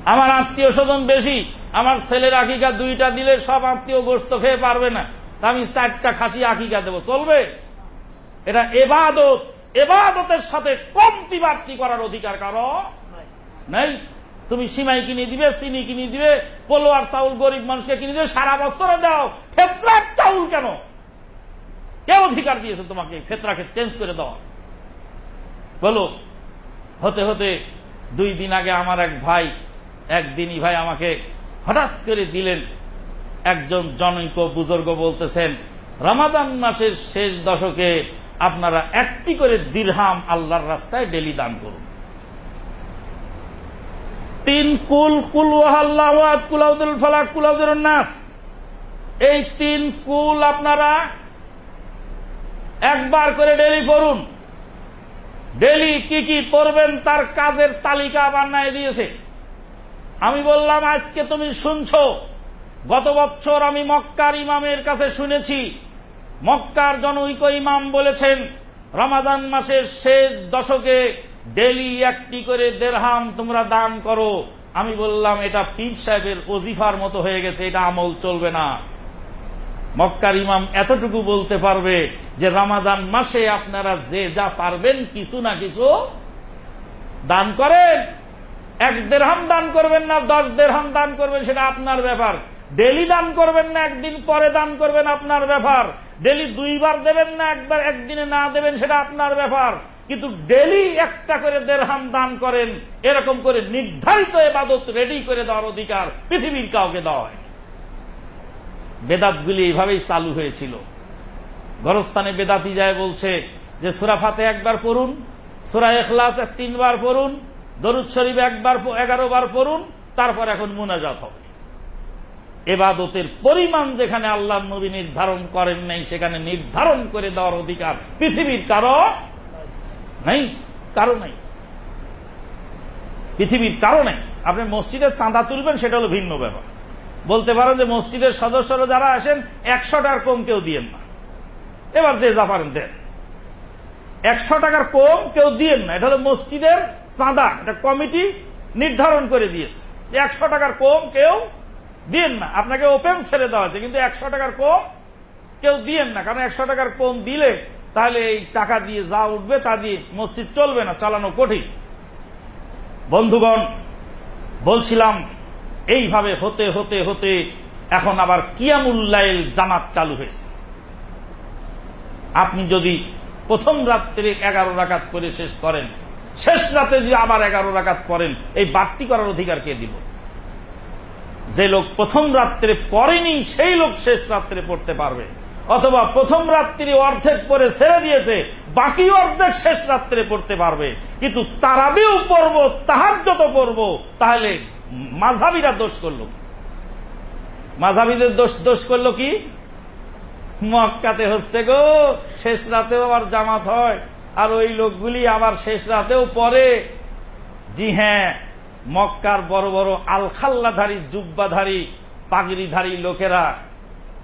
আমার আত্মীয় স্বজন বেশি, আমার ছেলের আকিকা দুইটা দিলে সব আত্মীয় গোস্ত খেয়ে পারবে না। আমি চারটা খাসি আকিকা দেবো। চলবে? এটা এবাদত। এবাদতের সাথে কমতি বাড়তি করার অধিকার কারও? নেই? তুমি সিমাই কিনে দিবে, চিনি কিনে দিবে, পোলোয়ার চাউল গরিব মানুষকে কিনে দিবে, সারা বছরে দাও। ফেতরার চাউল কেন? কে অধিকার দিয়েছে তোমাকে? ফেতরাকে চেঞ্জ করে দেওয়া। বলো, হতে হতে দুই দিন আগে আমার এক ভাই, একদিনই ভাই আমাকে হঠাৎ করে দিলেন। একজন জনৈক বুজুর্গ বলতেছেন, রমাদান মাসের শেষ দশকে আপনারা একটি করে দিরহাম আল্লাহর রাস্তায় ডেলি দান করুন। তিন কুল কুল কুলাউদুল ফালাক কুলাউদুল নাস। এই তিন কুল আপনারা একবার করে ডেলি পড়ুন। ডেলি কি কি পড়বেন তার কাজের তালিকা বানায় দিয়েছে। আমি বললাম, আজকে তুমি শুনছ, গত বছর আমি মক্কার ইমামের কাছে শুনেছি। মক্কার জনৈক ইমাম বলেছেন, রমাদান মাসের শেষ দশকে ডেলি একটি করে দেড়হাম তোমরা দান করো। আমি বললাম, এটা পীর সাহেবের ওজিফার মতো হয়ে গেছে, এটা আমল চলবে না। মক্কার ইমাম এতটুকু বলতে পারবে যে, রামাদান মাসে আপনারা যে যা পারবেন, কিছু না কিছু দান করেন। এক দেড়হাম দান করবেন না, দশ দেড়হাম দান করবেন, সেটা আপনার ব্যাপার। ডেলি দান করবেন না, একদিন পরে দান করবেন, আপনার ব্যাপার। ডেলি দুইবার দেবেন না, একবার একদিনে না দেবেন, সেটা আপনার ব্যাপার। কিন্তু ডেলি একটা করে দেড়হাম দান করেন, এরকম করে নির্ধারিত এবাদত রেডি করে দেওয়ার অধিকার পৃথিবীর কাউকে দেওয়া হয় বেদাতগুলি এইভাবেই চালু হয়েছিল। গরস্থানে বেদাতি যায় বলছে যে সুরাফাতে একবার পড়ুন, সুরা এখলাস তিনবার পড়ুন, দরুদ শরীফ একবার এগারো বার পড়ুন, তারপর এখন মুনাজাত হবে। এবাদতের পরিমাণ যেখানে আল্লাহ নবী নির্ধারণ করেন নাই, সেখানে নির্ধারণ করে দেওয়ার অধিকার পৃথিবীর কারও নাই, কারও নাই। পৃথিবীর কারও নাই। আপনি মসজিদের চাঁদা তুলবেন, সেটা হলো ভিন্ন ব্যাপার। বলতে পারেন যে মসজিদের সদস্যরা যারা আসেন একশো টাকার কম কেউ দিয়েন না। এবার যে যা পারেন দেন। একশো টাকার কম কেউ দিয়েন না। এটা হলো মসজিদের চাঁদা। এটা কমিটি নির্ধারণ করে দিয়েছে। একশো টাকার কম কেউ দিয়েন না। আপনাকে ওপেন ছেড়ে দেওয়া আছে কিন্তু একশো টাকার কম কেউ দিয়েন না। কারণ একশো টাকার কম দিলে তাহলে এই টাকা দিয়ে যা উঠবে তা দিয়ে মসজিদ চলবে না, চালানো কঠিন। বন্ধুগণ, বলছিলাম, এইভাবে হতে হতে হতে এখন আবার কিয়ামুল্লাইল জামাত চালু হয়েছে। আপনি যদি প্রথম রাত্রে এগারো রাকাত করে শেষ করেন, শেষ রাতে যদি আবার এগারো রাকাত করেন, এই বাড়তি করার অধিকার কে দিব? যে লোক প্রথম রাত্রে পড়েনি সেই লোক শেষ রাত্রে পড়তে পারবে। অথবা প্রথম রাত্রি অর্ধেক পরে ছেড়ে দিয়েছে, বাকি অর্ধেক শেষ রাত্রে পড়তে পারবে। কিন্তু তারাবিও পড়ব যত পড়ব, তাহলে মাঝাবিরা দোষ করল মাঝাবিদের দোষ দোষ করল কি? মক্কাতে হচ্ছে গো, শেষ রাতেও আবার জামাত হয়, আর ওই লোকগুলি আবার শেষ রাতেও পরে জি হ্যাঁ মক্কার বড় বড় আলখাল্লাধারী, জুব্বাধারী, পাগড়িধারী লোকেরা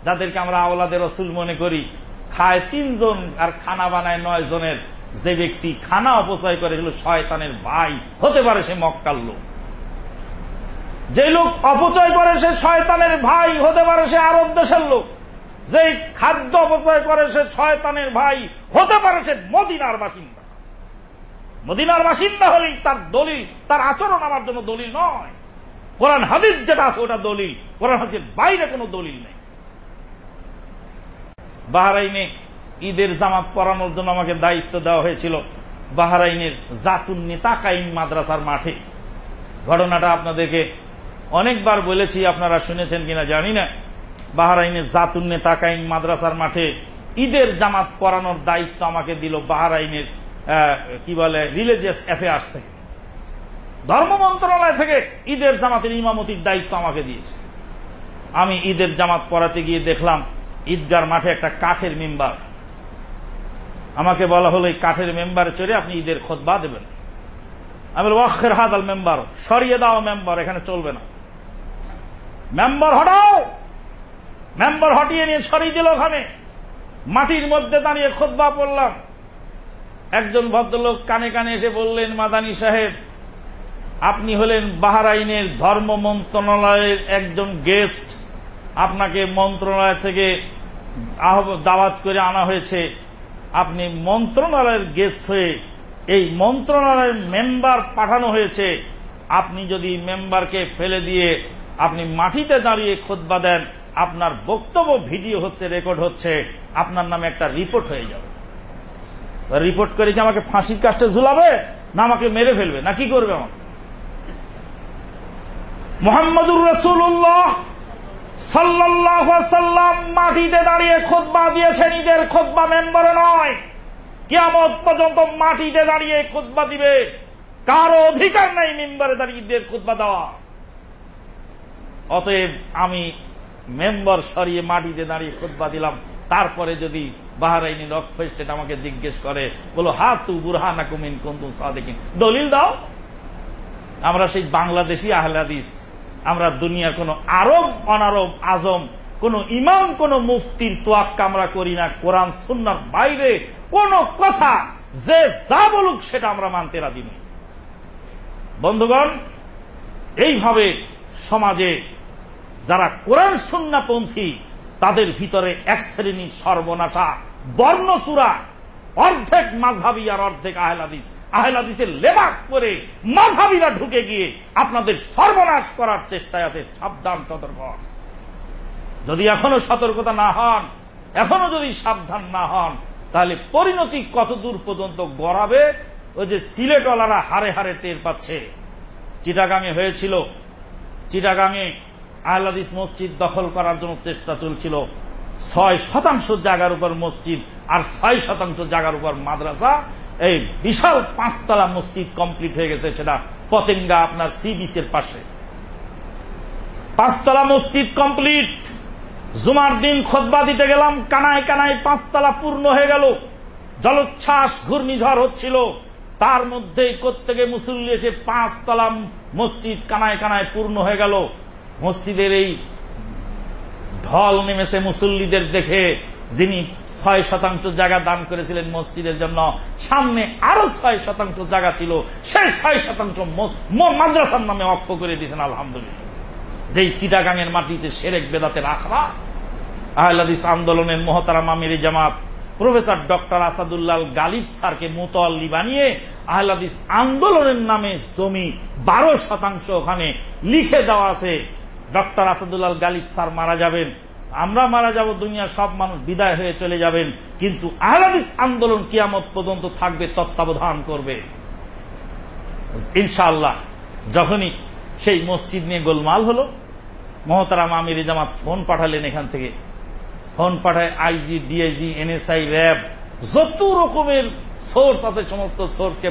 যাদেরকে আমরা আওলাদের রসুল মনে করি, খায় তিনজন আর খানা বানায় নয় জনের যে ব্যক্তি খানা অপচয় করে এগুলো শয়তানের ভাই। হতে পারে সে মক্কার লোক। যে লোক অপচয় করে, সে শয়তানের ভাই। হতে পারে সে আরব দেশের লোক। যে খাদ্য অপচয় করে, সে শয়তানের ভাই। হতে পারে সে মদিনার বাসিন্দা। মদিনার বাসিন্দা হলেই তার দলিল, তার আচরণ আমার জন্য দলিল নয়। কোরআন হাদিস যেটা আছে, ওটা দলিল। কোরআন হাদিসের বাইরে কোনো দলিল নেই। বাহারাইনে ঈদের জামাত পরানোর জন্য আমাকে দায়িত্ব দেওয়া হয়েছিল বাহারাইনের জাতুন নেতাকাইন মাদ্রাসার মাঠে। ঘটনাটা আপনাদেরকে অনেকবার বলেছি, আপনারা শুনেছেন কিনা জানি না। বাহারাইনের জাতুন নেতাকাইন মাদ্রাসার মাঠে ঈদের জামাত পরানোর দায়িত্ব আমাকে দিল বাহারাইনের কি বলে রিলিজিয়াস অ্যাফেয়ার্স থেকে। ধর্ম মন্ত্রণালয় থেকে ঈদের জামাতের ইমামতির দায়িত্ব আমাকে দিয়েছে। আমি ঈদের জামাত পড়াতে গিয়ে দেখলাম ঈদগার মাঠে একটা কাঠের মেম্বার। আমাকে বলা হলো, এই কাঠের মেম্বারে চড়ে আপনি ঈদের খোদবা দেবেন। আমি ওয়াক্ষের হাত আল মেম্বার, সরিয়ে দাও মেম্বার, এখানে চলবে না। মেম্বার হটাও! মেম্বার হটিয়ে নিয়ে সরিয়ে দিল ওখানে। মাটির মধ্যে দাঁড়িয়ে খোদবা পড়লাম। একজন ভদ্রলোক কানে কানে এসে বললেন, মাদানী সাহেব, আপনি হলেন বাহারাইনের ধর্ম মন্ত্রণালয়ের একজন গেস্ট। আপনাকে মন্ত্রণালয় থেকে দাওয়াত করে আনা হয়েছে। আপনি মন্ত্রণালয়ের গেস্ট হয়ে এই মন্ত্রণালয়ের মেম্বার পাঠানো হয়েছে। আপনি যদি মেম্বারকে ফেলে দিয়ে আপনি মাটিতে দাঁড়িয়ে খোদবা দেন, আপনার বক্তব্য, ভিডিও হচ্ছে, রেকর্ড হচ্ছে, আপনার নামে একটা রিপোর্ট হয়ে যাবে। রিপোর্ট করে কি আমাকে ফাঁসির কাজটা ঝুলাবে? না, আমাকে মেরে ফেলবে। না, কি করবে আমাকে? মোহাম্মদুর রসুল্লাহ সাল্লাহ সাল্লাম মাটিতে দাঁড়িয়ে খোদবা দিয়েছেন ঈদের খোদবা মেম্বরে নয়। কিয়ামত পর্যন্ত মাটিতে দাঁড়িয়ে খোদবা দিবে। কারও অধিকার নাই মেম্বারে দাঁড়িয়ে ঈদের খোদবা দেওয়া। অতএব আমি মেম্বার সরিয়ে মাটিতে দাঁড়িয়ে খোদবা দিলাম। তারপরে যদি বাহারাইনি রক ফেস্টেট আমাকে জিজ্ঞেস করে, বলো হা তু বুরহানা কুমিন কুন্তু সাদেকিন। দলিল দাও। আমরা সেই বাংলাদেশি আহলাদিস। আমরা দুনিয়ার কোন আরব, অনারব, আজম, কোন ইমাম, কোন মুফতির তোয়াক্কা আমরা করি না। কোরআন, সুন্নার বাইরে কোন কথা যে যা বলুক সেটা আমরা মানতে রাজি নই। বন্ধুগণ, এইভাবে সমাজে যারা কোরআন সুন্নাপন্থী তাদের ভিতরে এক শ্রেণির সর্বনাশা বর্ণচূড়া অর্ধেক মাঝাবি আর অর্ধেক আহলাদিস। আহলাদিসের লেবাস করে মাঝাবিরা ঢুকে গিয়ে আপনাদের সর্বনাশ করার চেষ্টায় আছে সাবধান সতর্ক। যদি এখনও সতর্কতা না হন, এখনও যদি সাবধান না হন, তাহলে পরিণতি কত দূর পর্যন্ত গড়াবে? ওই যে সিলেটওয়ালারা হারে হারে টের পাচ্ছে। চিটাগাঙে হয়েছিল। চিটাগাঙে আহলাদিস মসজিদ দখল করার জন্য চেষ্টা চলছিল। ছয় শতাংশ জায়গার উপর মসজিদ আর ছয় শতাংশ জায়গার উপর মাদ্রাসা এই বিশাল পাঁচতলা মসজিদ কমপ্লিট হয়ে গেছে সেটা পতেঙ্গা আপনার সি বিচের পাশে। পাঁচতলা মসজিদ কমপ্লিট জুমার দিন খোদবা দিতে গেলাম, কানায় কানায় পাঁচতলা পূর্ণ হয়ে গেল। জলোচ্ছ্বাস, ঘূর্ণিঝড় হচ্ছিল। তার মধ্যে কোথেকে মুসল্লি এসে পাঁচতলা মসজিদ কানায় কানায় পূর্ণ হয়ে গেল। মসজিদের এই ঢল নেমেছে মুসল্লিদের দেখে, যিনি ছয় শতাংশ জায়গা দান করেছিলেন মসজিদের জন্য। সামনে আরও ছয় শতাংশ জায়গা ছিল। সেই ছয় শতাংশ মাদ্রাসার নামে অক্ষ করে দিয়েছেন, আলহামদুলিল্লাহ। যেই চিটাগাঙের মাটিতে সেরেক বেদাতের আখড়া, আহলাদিস আন্দোলনের মহতারাম আমির জামাত, প্রফেসর ডক্টর আসাদুল্লাহ গালিব স্যারকে মোতল্লি বানিয়ে আহলাদিস আন্দোলনের নামে জমি বারো শতাংশ ওখানে লিখে দেওয়া আছে। ডক্টর আসাদুল্লাহ গালিব স্যার মারা যাবেন। আমরা মারা যাব, দুনিয়ার সব মানুষ বিদায় হয়ে চলে যাবেন, কিন্তু আহলাদিস আন্দোলন কিয়ামত পর্যন্ত থাকবে, তত্ত্বাবধান করবে। ইনশাআল্লাহ, যখনই সেই মসজিদ নিয়ে গোলমাল হলো, মহতারাম আমির জামাত ফোন পাঠালেন এখান থেকে। ফোন পাঠায় আইজি, ডিআইজি, এনএসআই, র্যাব, যত রকমের সোর্স আছে, সমস্ত সোর্সকে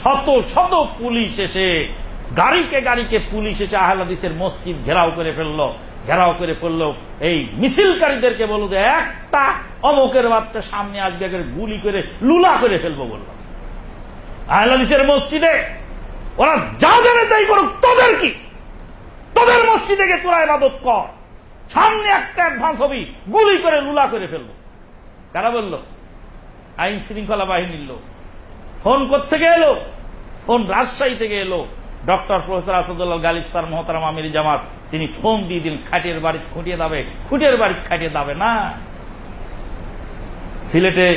শত শত পুলিশ এসে, গাড়িকে গাড়িকে পুলিশ এসে আহলাদিসের মসজিদ ঘেরাও করে ফেলল। ঘেরাও করে ফেলল। এই মিছিলকারীদেরকে বলল যে, একটা অমকের বাচ্চা সামনে আসবে গুলি করে, লুলা করে ফেলব বলল। আহলাদিসের মসজিদে ওরা যা জানে তাই করুক, তোদের কি? তোদের মসজিদে গিয়ে তোরা ইবাদত কর। সামনে একটা অ্যাডভান্স হবি গুলি করে, লুলা করে ফেলব। কারা বলল? আইন শৃঙ্খলা বাহিনীর লোক। ফোন থেকে এলো? ফোন রাজশাহী থেকে এলো। Doctor professor Asadullah Ghalib sir, মহতারাম আমির জামাত, তিনি ফোন দিয়ে দিন খাটিয়ে বাড়ি খুঁটিয়ে দাবে খুঁটিয়ে বাড়ি খাটিয়ে দাবে না। সিলেটে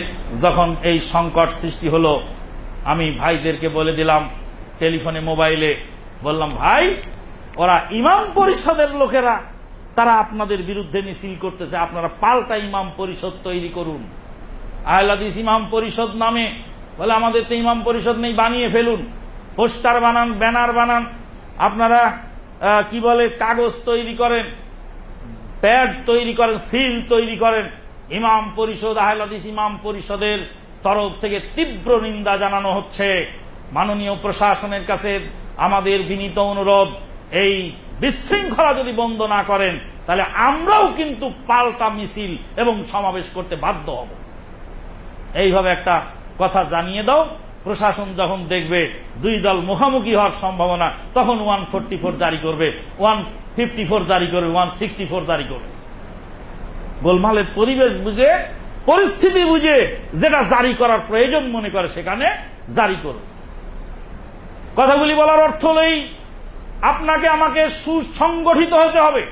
যখন এই সংকট সৃষ্টি হলো, আমি ভাইদেরকে বলে দিলাম, টেলিফোনে, মোবাইলে বললাম, ভাই, ওরা ইমাম পরিষদের লোকেরা, তারা আপনাদের বিরুদ্ধে মিছিল করতেছে, আপনারা পাল্টা ইমাম পরিষদ তৈরি করুন। আহলাদিস ইমাম পরিষদ নামে বলে, আমাদের তো ইমাম পরিষদ নেই, বানিয়ে ফেলুন। পোস্টার বানান, ব্যানার বানান, আপনারা কি বলে, কাগজ তৈরি করেন, প্যাড তৈরি করেন, সিল তৈরি করেন। ইমাম পরিষদ আহলাদিস ইমাম পরিষদের তরফ থেকে তীব্র নিন্দা জানানো হচ্ছে। মাননীয় প্রশাসনের কাছে আমাদের বিনীত অনুরোধ, এই বিশৃঙ্খলা যদি বন্ধ না করেন, তাহলে আমরাও কিন্তু পাল্টা মিছিল এবং সমাবেশ করতে বাধ্য হব। এইভাবে একটা কথা জানিয়ে দাও। প্রশাসন যখন দেখবে দুই দল মুখামুখি হওয়ার সম্ভাবনা, তখন ওয়ান ফোরটি ফোর জারি করবে ওয়ান ফিফটি ফোর জারি করবে ওয়ান সিক্সটি ফোর জারি করবে। গোলমালের পরিবেশ বুঝে, পরিস্থিতি বুঝে যেটা জারি করার প্রয়োজন মনে করে সেখানে জারি করবে কথাগুলি বলার অর্থ হলেই আপনাকে আমাকে সুসংগঠিত হতে হবে।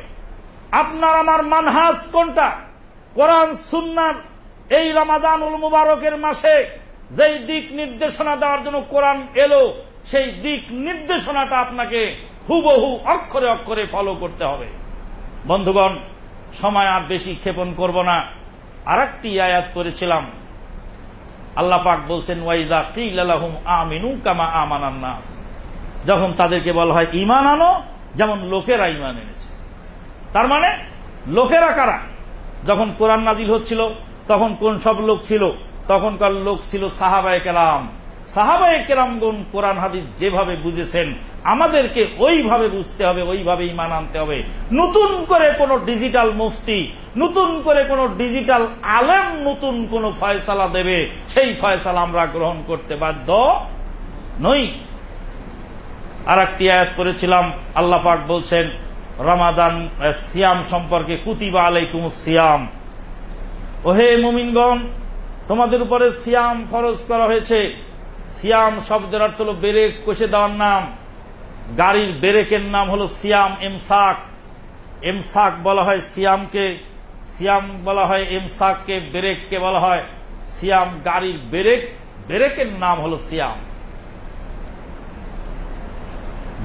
আপনার আমার মানহাজ কোনটা? কোরআন সুন্নার এই রমাদানুল মুবারকের মাসে যেই দিক নির্দেশনা দেওয়ার জন্য কোরআন এলো, সেই দিক নির্দেশনাটা আপনাকে হুবহু অক্ষরে অক্ষরে ফলো করতে হবে। বন্ধুগণ, সময় আর বেশি ক্ষেপণ করব না। আর একটি আয়াত করেছিলাম আল্লাহ পাক বলছেন ওয়াইদা কিলাহুম আমিনু কামা আমানান নাস। যখন তাদেরকে বলা হয় ইমান আনো? যেমন লোকেরা ইমান এনেছে। তার মানে লোকেরা কারা? যখন কোরআন নাজিল হচ্ছিল, তখন কোন সব লোক ছিল? তখনকার লোক ছিল সাহাবায় কেরাম। সাহাবায় কেরামগুন কোরআন হাদিস যেভাবে বুঝেছেন, আমাদেরকে ওইভাবে বুঝতে হবে, ওইভাবে ইমান আনতে হবে। নতুন করে কোন ডিজিটাল মুফতি, নতুন করে কোন ডিজিটাল আলেম নতুন কোন ফয়সালা দেবে, সেই ফয়সালা আমরা গ্রহণ করতে বাধ্য নই। আর একটি আয়াত করেছিলাম আল্লাহ পাক বলছেন, রমাদান সিয়াম সম্পর্কে কুতিবা আলাইকুম সিয়াম। ওহে মুমিনগণ তোমাদের উপরে সিয়াম ফরজ করা হয়েছে। সিয়াম শব্দের অর্থ হল বেরেক, কষে দেওয়ার নাম। গাড়ির বেরেকের নাম হলো সিয়াম এমসাক এমসাক বলা হয় সিয়ামকে। সিয়াম বলা হয় এমসাককে বেরেককে বলা হয়। সিয়াম গাড়ির বেরেক, বেরেকের নাম হলো সিয়াম।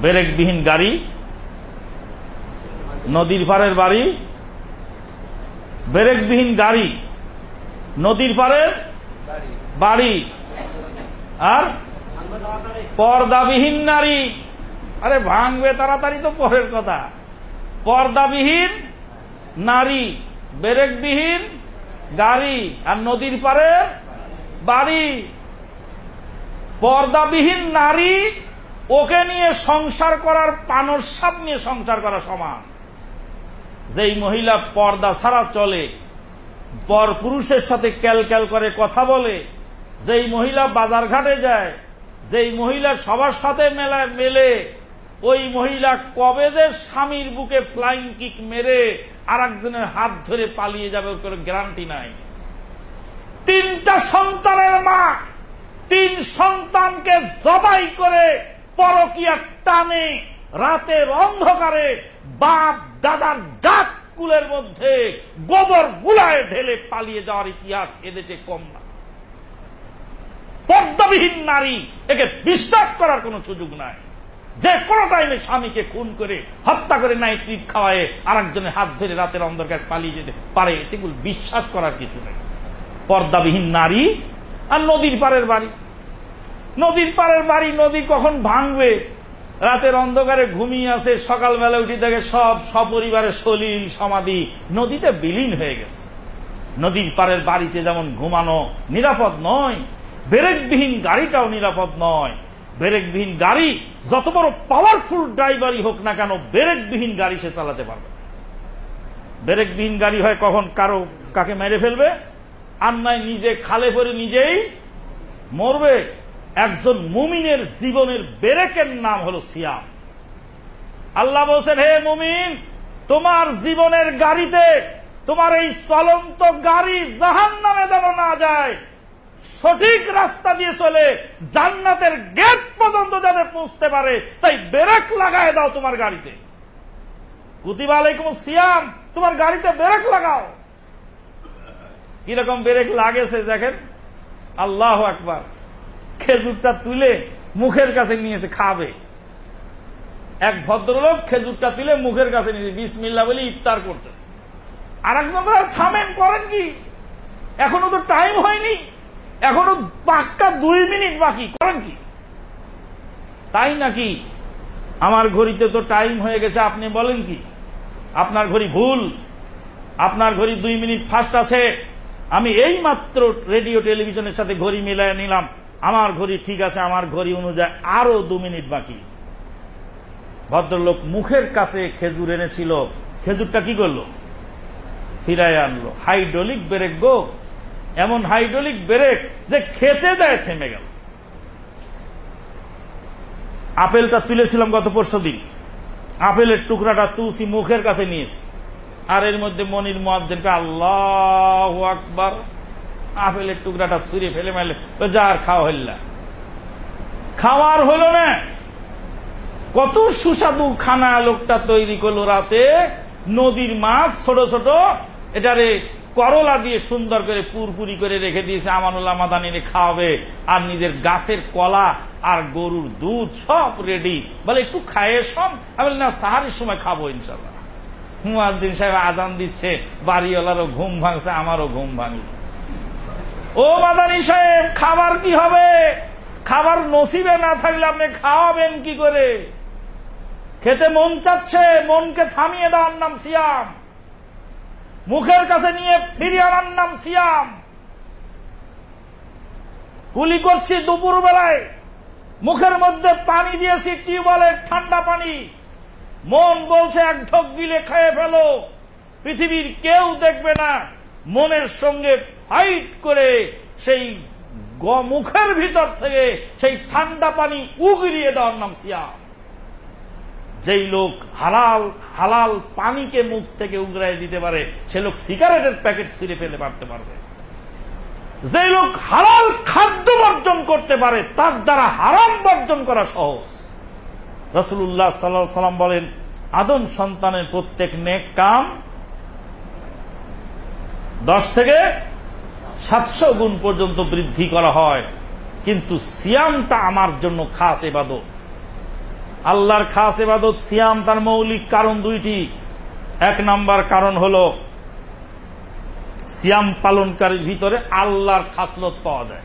বেরেকবিহীন গাড়ি। নদীর পাড়ের বাড়ি। বেরেকবিহীন গাড়ি। নদীর পাড়ের বাড়ি। আর পর্দাবিহীন নারী। আরে ভাঙবে তাড়াতাড়ি তো পরের কথা। পর্দাবিহীন নারী, বেরেকবিহীন গাড়ি আর নদীর পারে বাড়ি। পর্দাবিহীন নারী, ওকে নিয়ে সংসার করার পানসাপ নিয়ে সংসার করা সমান। যেই মহিলা পর্দা ছাড়া চলে পর পুরুষের সাথে ক্যাল ক্যাল করে কথা বলে, যেই মহিলা বাজার ঘাটে যায়, যেই মহিলা সবার সাথে মেলায় মেলে, ওই মহিলা কবে যে স্বামীর বুকে ফ্লাইং কিক মেরে আর একজনের হাত ধরে পালিয়ে যাবে কোনো গ্যারান্টি নাই। তিনটা সন্তানের মা, তিন সন্তানকে জবাই করে পরকিয়া টানে, রাতের অন্ধকারে বাপ দাদার জাত কুলের মধ্যে গোবর গুলায় ঢেলে পালিয়ে যাওয়ার ইতিহাস এদেশে কম না। পদ্মবিহীন নারী, একে বিশ্বাস করার কোন সুযোগ নাই। যে কোনো টাইমে স্বামীকে খুন করে হত্যা করে নাই ট্রিপ খাওয়ায় আর একজনের হাত ধরে রাতের অন্ধকার পালিয়ে যেতে পারে এগুলো বিশ্বাস করার কিছু নেই। পর্দাবিহীন নারী আর নদীর পারের বাড়ি। নদীর পারের বাড়ি, নদী কখন ভাঙবে? রাতের অন্ধকারে ঘুমিয়ে আছে সকালবেলা উঠে দেখে সব সপরিবারের সলিল সমাধি নদীতে বিলীন হয়ে গেছে। নদীর পারের বাড়িতে যেমন ঘুমানো নিরাপদ নয়, বেরেকবিহীন গাড়িটাও নিরাপদ নয়। বেরেকবিহীন গাড়ি, যত বড় পাওয়ারফুল ড্রাইভারই হোক না কেন, বেরেকবিহীন গাড়ি সে চালাতে পারবে বেরেকবিহীন গাড়ি হয় কখন কারও কাকে মেরে ফেলবে? আর নিজে খালে পরে নিজেই মরবে। একজন মুমিনের জীবনের বেরেকের নাম হল সিয়াম। আল্লাহ বলছেন, হে মুমিন, তোমার জীবনের গাড়িতে, তোমার এই চলন্ত গাড়ি জাহান নামে যেন না যায়, সঠিক রাস্তা দিয়ে চলে, জান্নাতের গেট পর্যন্ত যাতে পৌঁছতে পারে, তাই বেরেক লাগায় দাও তোমার গাড়িতে। সিয়াম, তোমার গাড়িতে বেরেক লাগাও। কীরকম বেরেক লাগেছে, দেখেন? আল্লাহ একবার খেজুরটা তুলে মুখের কাছে নিয়েছে খাবে। এক ভদ্রলোক খেজুরটা তুলে মুখের কাছে নিয়েছে বিসমিল্লা বলে ইফতার করতেছে। আর একজন থামেন, করেন কি? এখনও তো টাইম হয়নি। এখনও পাক্কা দুই মিনিট বাকি, করেন কি? তাই নাকি আমার ঘড়িতে তো টাইম হয়ে গেছে, আপনি বলেন কি? আপনার ঘড়ি ভুল, আপনার ঘড়ি দুই মিনিট ফাস্ট আছে। আমি এই মাত্র রেডিও টেলিভিশনের সাথে ঘড়ি মিলায় নিলাম। আমার ঘড়ি ঠিক আছে, আমার ঘড়ি অনুযায়ী আরও দু মিনিট বাকি। ভদ্রলোক মুখের কাছে খেজুর এনেছিল, খেজুরটা কি করল? ফিরাই আনলো। হাইড্রোলিক ব্রেক গো, এমন হাইড্রোলিক ব্রেক যে খেতে দেয় থেমে গেল। আপেলটা তুলেছিলাম গত পরশু দিন। আপেলের টুকরাটা তুলসি মুখের কাছে নিয়েছি। আর এর মধ্যে মনির মহাদ্দিনকে আল্লাহ আকবার আপেলের টুকরাটা ছুঁড়ে ফেলে মারলে যার খাওয়া হইল খাওয়ার হল না। কত সুস্বাদু খানা লোকটা তৈরি করল রাতে। নদীর মাছ ছোট ছোট, এটারে করলা দিয়ে সুন্দর করে পুরপুরি করে রেখে দিয়েছে, আমানুল্লাহ মাদানিরে খাওয়াবে। আর নিজের গাছের কলা আর গরুর দুধ সব রেডি বলে, একটু খায়ে সব আমি না, সাহারির সময় খাব ইনশাল্লাহ। হুমাদ্দিন সাহেব আজান দিচ্ছে, বাড়িওয়ালারও ঘুম ভাঙছে, আমারও ঘুম ভাঙল। ও মাদানী সাহেব, খাবার কি হবে? খাবার নসিবে না থাকলে আপনি খাওয়াবেন কি করে? খেতে মন চাচ্ছে, মনকে থামিয়ে দেওয়ার নাম সিয়াম। মুখের কাছে নিয়ে ফিরিয়ে আনার নাম সিয়াম। কুলি করছি দুপুর বেলায় মুখের মধ্যে পানি দিয়েছি টিউবওয়েলের ঠান্ডা পানি। মন বলছে, এক ঢোক গিলে খেয়ে ফেলো। পৃথিবীর কেউ দেখবে না, মনের সঙ্গে ফাইট করে সেই মুখের ভিতর থেকে সেই ঠান্ডা পানি উগলিয়ে দেওয়ার নাম সিয়াম। যেই লোক হালাল হালাল পানিকে মুখ থেকে উগড়াই দিতে পারে, সে লোক সিগারেটের প্যাকেট ছিঁড়ে ফেলে পারতে পারবে। যে লোক হালাল খাদ্য বর্জন করতে পারে, তার দ্বারা হারাম বর্জন করা সহজ। রসুল্লাহ সাল্লাহ সাল্লাম বলেন, আদম সন্তানের প্রত্যেক নেক কাম দশ থেকে সাতশো গুণ পর্যন্ত বৃদ্ধি করা হয়। কিন্তু সিয়ামটা আমার জন্য খাস এবাদত। আল্লাহর খাস এবাদত, সিয়াম তার মৌলিক কারণ দুইটি। এক নাম্বার কারণ হল, সিয়াম পালনকারীর ভিতরে আল্লাহর খাসলত পাওয়া যায়।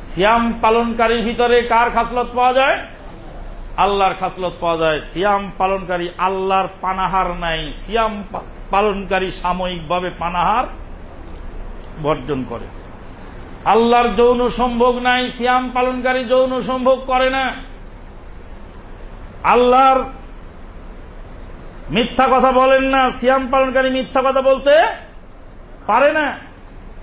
সিয়াম পালনকারীর ভিতরে কার খাসলত পাওয়া যায়? আল্লাহর খাসলত পাওয়া যায়। সিয়াম পালনকারী আল্লাহর পানাহার নাই। সিয়াম পালনকারী সাময়িকভাবে পানাহার বর্জন করে। আল্লাহর যৌন সম্ভোগ নাই, সিয়াম পালনকারী যৌন সম্ভোগ করে না। আল্লাহর মিথ্যা কথা বলেন না, সিয়াম পালনকারী মিথ্যা কথা বলতে পারে না।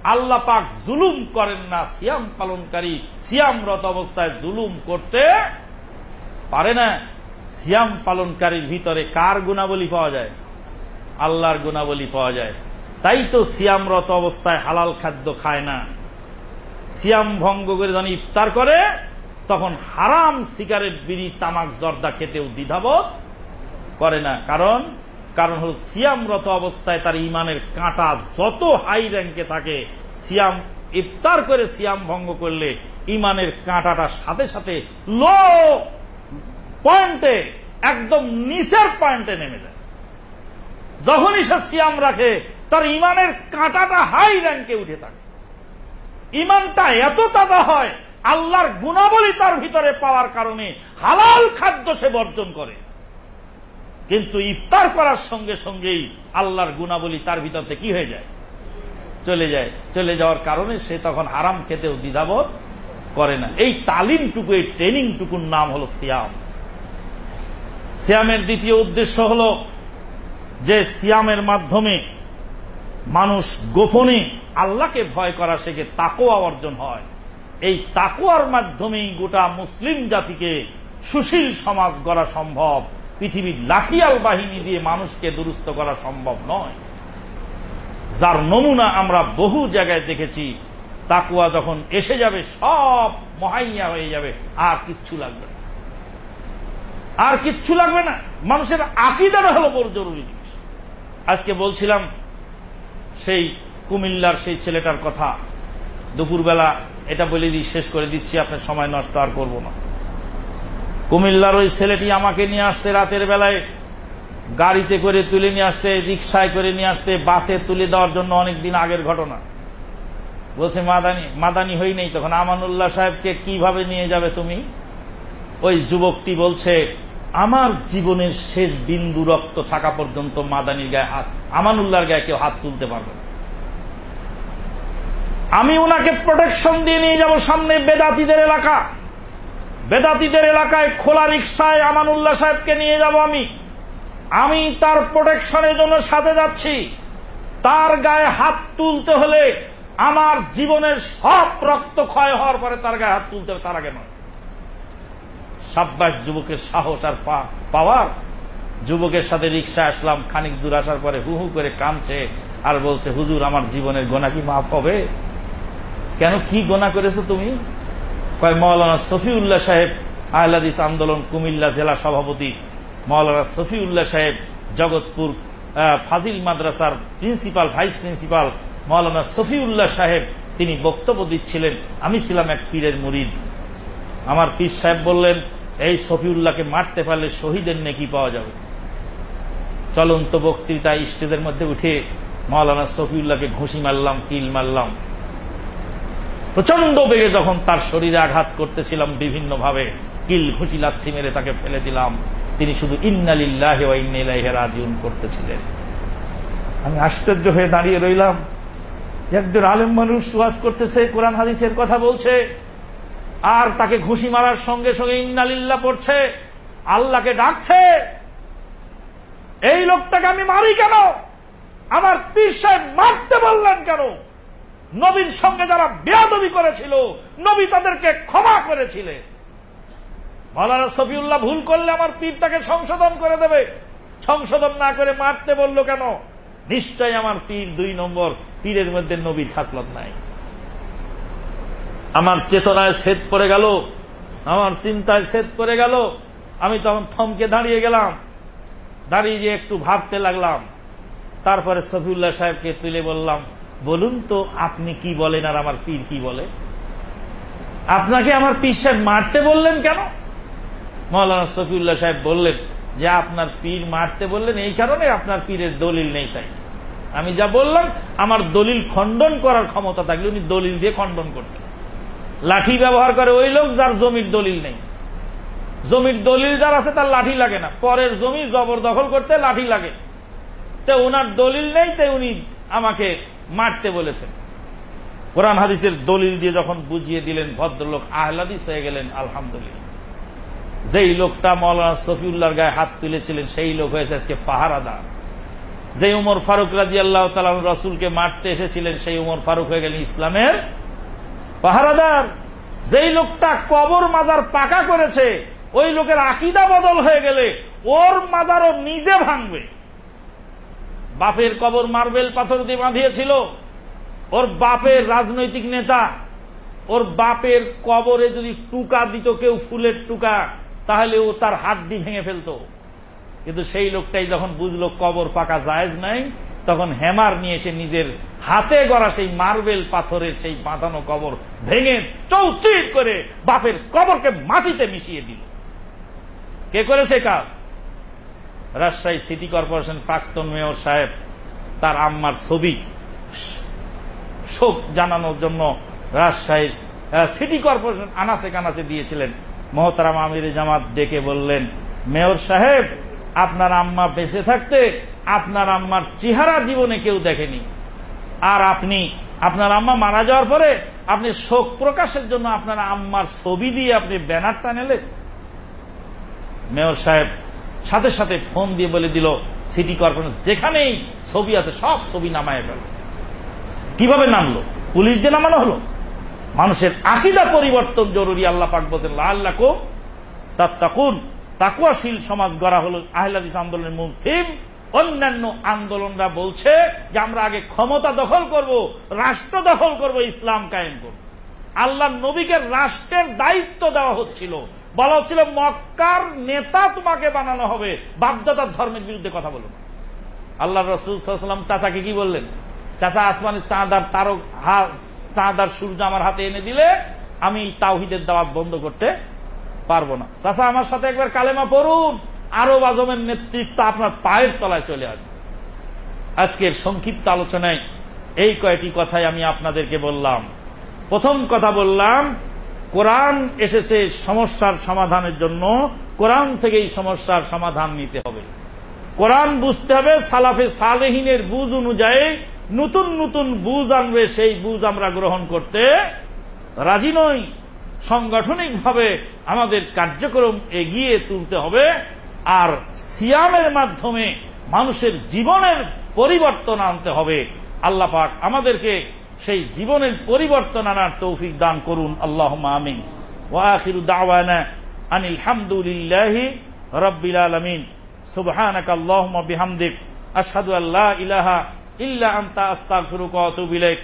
আল্লাহ পাক জুলুম করেন না, সিয়াম পালনকারী সিয়ামরত অবস্থায় জুলুম করতে পারে না। সিয়াম পালনকারীর ভিতরে কার গুণাবলী পাওয়া যায়? আল্লাহর গুণাবলী পাওয়া যায়। তাই তো সিয়ামরত অবস্থায় হালাল খাদ্য খায় না। সিয়াম ভঙ্গ করে যখন ইফতার করে, তখন হারাম সিগারেট, বিড়ি, তামাক, জর্দা খেতেও দ্বিধাবোধ করে না। কারণ কারণ হল সিয়ামরত অবস্থায় তার ইমানের কাঁটা যত হাই র্যাঙ্কে থাকে, সিয়াম ইফতার করে সিয়াম ভঙ্গ করলে ইমানের কাঁটাটা সাথে সাথে লো পয়েন্টে, একদম নিচের পয়েন্টে নেমে যায়। যখনই সে সিয়াম রাখে তার ইমানের কাঁটাটা হাই র্যাঙ্কে উঠে থাকে। ইমানটা এত তাজা হয়, আল্লাহর গুণাবলী তার ভিতরে পাওয়ার কারণে হালাল খাদ্য সে বর্জন করে। কিন্তু ইফতার করার সঙ্গে সঙ্গেই আল্লাহর গুণাবলী তার ভিতরতে কি হয়ে যায়? চলে যায়। চলে যাওয়ার কারণে সে তখন আরাম খেতেও দ্বিধাবোধ করে না। এই তালিমটুকু, এই ট্রেনিংটুকুর নাম হল সিয়াম। সিয়ামের দ্বিতীয় উদ্দেশ্য হল যে সিয়ামের মাধ্যমে মানুষ গোপনে আল্লাহকে ভয় করা শেখে তাকোয়া অর্জন হয়। এই তাকুয়ার মাধ্যমেই গোটা মুসলিম জাতিকে সুশীল সমাজ গড়া সম্ভব। পৃথিবীর লাঠিয়াল বাহিনী দিয়ে মানুষকে দুরুস্ত করা সম্ভব নয়। যার নমুনা আমরা বহু জায়গায় দেখেছি তাকুয়া যখন এসে যাবে, সব মহাইয়া হয়ে যাবে। আর কিচ্ছু লাগবে না। আর কিচ্ছু লাগবে না। মানুষের আকিদার হলো বড় জরুরি জিনিস। আজকে বলছিলাম সেই কুমিল্লার সেই ছেলেটার কথা দুপুরবেলা এটা বলে দিই, শেষ করে দিচ্ছি, আপনার সময় নষ্ট আর করব না। কুমিল্লার ওই ছেলেটি আমাকে নিয়ে আসছে রাতের বেলায়, গাড়িতে করে তুলে নিয়ে আসছে রিক্সায় করে নিয়ে আসতে বাসে তুলে দেওয়ার জন্য অনেকদিন আগের ঘটনা। বলছে, মাদানি মাদানি হই নেই তখন। আমানুল্লাহ সাহেবকে কীভাবে নিয়ে যাবে তুমি? ওই যুবকটি বলছে আমার জীবনের শেষ বিন্দু রক্ত থাকা পর্যন্ত মাদানির গায়ে হাত, আমানুল্লাহর গায়ে কেউ হাত তুলতে পারবে আমি ওনাকে প্রোটেকশন দিয়ে নিয়ে যাব সামনে বেদাতিদের এলাকা। বেদাতিদের এলাকায় খোলা রিক্সায় আমানুল্লাহ সাহেবকে নিয়ে যাব আমি। আমি তার প্রোটেকশনের জন্য সাথে যাচ্ছি। তার গায়ে হাত তুলতে হলে আমার জীবনের সব রক্ত ক্ষয় হওয়ার পরে তার গায়ে হাত তুলতে হবে, তার আগে নয়। সাব্বাস যুবকের সাহস আর পাওয়ার। যুবকের সাথে রিক্সা আসলাম, খানিক দূর আসার পরে হু হু করে কামছে আর বলছে, হুজুর, আমার জীবনের গোনা কি মাফ হবে? কেন কি গোনা করেছ তুমি? কয়, মৌলানা সফিউল্লাহ সাহেব আহলাদিস আন্দোলন, কুমিল্লা জেলা সভাপতি। মৌলানা সফিউল্লাহ সাহেব, জগৎপুর ফাজিল মাদ্রাসার principal, vice principal. Maulana Safiullah সাহেব, তিনি বক্তব্য দিচ্ছিলেন, আমি ছিলাম এক পীরের মুরিদ। আমার পীর সাহেব বললেন এই সফিউল্লাহকে মারতে পারলে শহীদের নেকি পাওয়া যাবে। চলন্ত বক্তৃতা স্টেজের মধ্যে উঠে মৌলানা সফিউল্লাহকে ঘুষি মারলাম, কিল মারলাম। প্রচণ্ড বেগে যখন তার শরীরে আঘাত করতেছিলাম বিভিন্ন ভাবে কিল ঘুষি লাথি মেরে তাকে ফেলে দিলাম। তিনি শুধু ইন্নালিল্লাহ করতেছিলেন। আমি আশ্চর্য হয়ে দাঁড়িয়ে রইলাম। একজন আলেম মানুষ সুয়াজ করতেছে, কোরআন হাদিসের কথা বলছে। আর তাকে ঘুষি মারার সঙ্গে সঙ্গে ইন্নালিল্লাহ পড়ছে, আল্লাহকে ডাকছে, এই লোকটাকে আমি মারি কেন? আমার পীর সাহেব মারতে বললেন কেন? নবীর সঙ্গে যারা বেয়াদবি করেছিল, নবী তাদেরকে ক্ষমা করেছিলেন। মৌলানা সফিউল্লাহ ভুল করলে আমার পীর তাকে সংশোধন করে দেবে। সংশোধন না করে মারতে বলল কেন? নিশ্চয় আমার পীর দুই নম্বর, পীরের মধ্যে নবীর খাসলত নাই। আমার চেতনায় সেদ পড়ে গেল, আমার চিন্তায় সেদ পড়ে গেল, আমি তখন থমকে দাঁড়িয়ে গেলাম, দাঁড়িয়ে যে একটু ভাবতে লাগলাম। তারপরে সফিউল্লাহ সাহেবকে তুলে বললাম, বলুন তো আপনি কি বলেন আর আমার পীর কি বলে? আপনাকে আমার পীর সাহেব মারতে বললেন কেন? মৌলানা সফিউল্লাহ সাহেব বললেন যে আপনার পীর মারতে বললেন, এই কারণে আপনার পীরের দলিল নেই তাই। আমি যা বললাম, আমার দলিল খণ্ডন করার ক্ষমতা থাকলে উনি দলিল দিয়ে খণ্ডন করতেন। লাঠি ব্যবহার করে ওই লোক যার জমির দলিল নেই। জমির দলিল যার আছে তার লাঠি লাগে না। পরের জমি জবরদখল করতে লাঠি লাগে। তো ওনার দলিল নেই তাই উনি আমাকে মারতে বলেছেন। কোরআন হাদিসের দলিল দিয়ে যখন বুঝিয়ে দিলেন, ভদ্রলোক আহলাদিস হয়ে গেলেন, আলহামদুলিল্লাহ। যেই লোকটা মৌলানা সফিউল্লাহর গায়ে হাত তুলেছিলেন, সেই লোক হয়েছে আজকে পাহারাদার। যে উমর ফারুক রাজি আল্লাহ রসুলকে মারতে এসেছিলেন, সেই উমর ফারুক হয়ে গেলেন ইসলামের পাহারাদার, যেই লোকটা কবর মাজার পাকা করেছে, ওই লোকের আকিদা বদল হয়ে গেলে ওর মাজারও নিজে ভাঙবে। বাপের কবর মার্বেল পাথর দিয়ে বাঁধিয়েছিল, ওর বাপের রাজনৈতিক নেতা, ওর বাপের কবরে যদি টুকা দিত কেউ ফুলের টুকা, তাহলে ও তার হাড্ডি ভেঙে ফেলত। কিন্তু সেই লোকটাই যখন বুঝলো কবর পাকা জায়েজ নাই তখন হ্যামার নিয়ে এসে নিজের হাতে গড়া সেই মার্বেল পাথরের সেই বাঁধানো কবর ভেঙে চৌচির করে বাপের কবরকে মাটিতে মিশিয়ে দিল। কে করেছে কাজ রাজশাহী সিটি কর্পোরেশন প্রাক্তন মেয়র সাহেব, তার আম্মার ছবি শোক জানানোর জন্য রাজশাহী সিটি কর্পোরেশন আনাচে কানাচে দিয়েছিলেন। মহতারাম আমির জামাত ডেকে বললেন, মেয়র সাহেব, আপনার আম্মা বেঁচে থাকতে আপনার আম্মার চেহারা জীবনে কেউ দেখেনি। আর আপনি, আপনার আম্মা মারা যাওয়ার পরে আপনি শোক প্রকাশের জন্য আপনার আম্মার ছবি দিয়ে আপনি ব্যানার টানেলেন মেয়র সাহেব সাথে সাথে ফোন দিয়ে বলে দিল, সিটি কর্পোরেশন যেখানেই ছবি আছে, সব ছবি নামায় ফেল। কীভাবে নামলো? পুলিশ দিয়ে নামানো হলো? মানুষের আকিদা পরিবর্তন জরুরি, আল্লাহ পাক বলছেন আল্লাহ কো তাকুন তাকুয়াশীল সমাজ গড়া হল, আহলাদিস আন্দোলনের মূল থিম অন্যান্য আন্দোলনরা বলছে যে আমরা আগে ক্ষমতা দখল করব, রাষ্ট্র দখল করব, ইসলাম কায়েম করব। আল্লাহ নবীকে রাষ্ট্রের দায়িত্ব দেওয়া হচ্ছিল। বলা হচ্ছিল, মক্কার নেতা তোমাকে বানানো হবে। বাপদাদার ধর্মের বিরুদ্ধে কথা বলুন আল্লাহ রসুলাম চাচাকে কি বললেন? চাচা, আসমানের চাঁদার তারক চাঁদার সূর্য আমার হাতে এনে দিলে আমি তাওহিদের দাওয়াত বন্ধ করতে পারব না। চাচা, আমার সাথে একবার কালেমা পড়ুন। আরব আজমের নেতৃত্ব আপনার পায়ের তলায় চলে আসবে। আজকের সংক্ষিপ্ত আলোচনায় এই কয়টি কথাই আমি আপনাদেরকে বললাম। প্রথম কথা বললাম, কোরআন এসেছে সমস্যার সমাধানের জন্য। কোরআন থেকে এই সমস্যার সমাধান নিতে হবে। কোরআন বুঝতে হবে, সালাফে সালেহিনের বুঝ অনুযায়ী নতুন নতুন বুঝ আনবে, সেই বুঝ আমরা গ্রহণ করতে রাজি নই। সাংগঠনিকভাবে আমাদের কার্যক্রম এগিয়ে তুলতে হবে। আর সিয়ামের মাধ্যমে মানুষের জীবনের পরিবর্তন আনতে হবে। আল্লাহ পাক আমাদেরকে সেই জীবনের পরিবর্তন আনার তৌফিক দান করুন। আল্লাহ আমিন। ওয়াখির দাওয়ানা আনিল হামদুলিল্লাহি রব্বিল আলমিন। সুবহানাক আল্লাহুম্মা বিহামদিক। আশহাদু আল্লা ইলাহা ইল্লা আনতা, আস্তাগফিরুকা ওয়া আতুবু ইলাইক।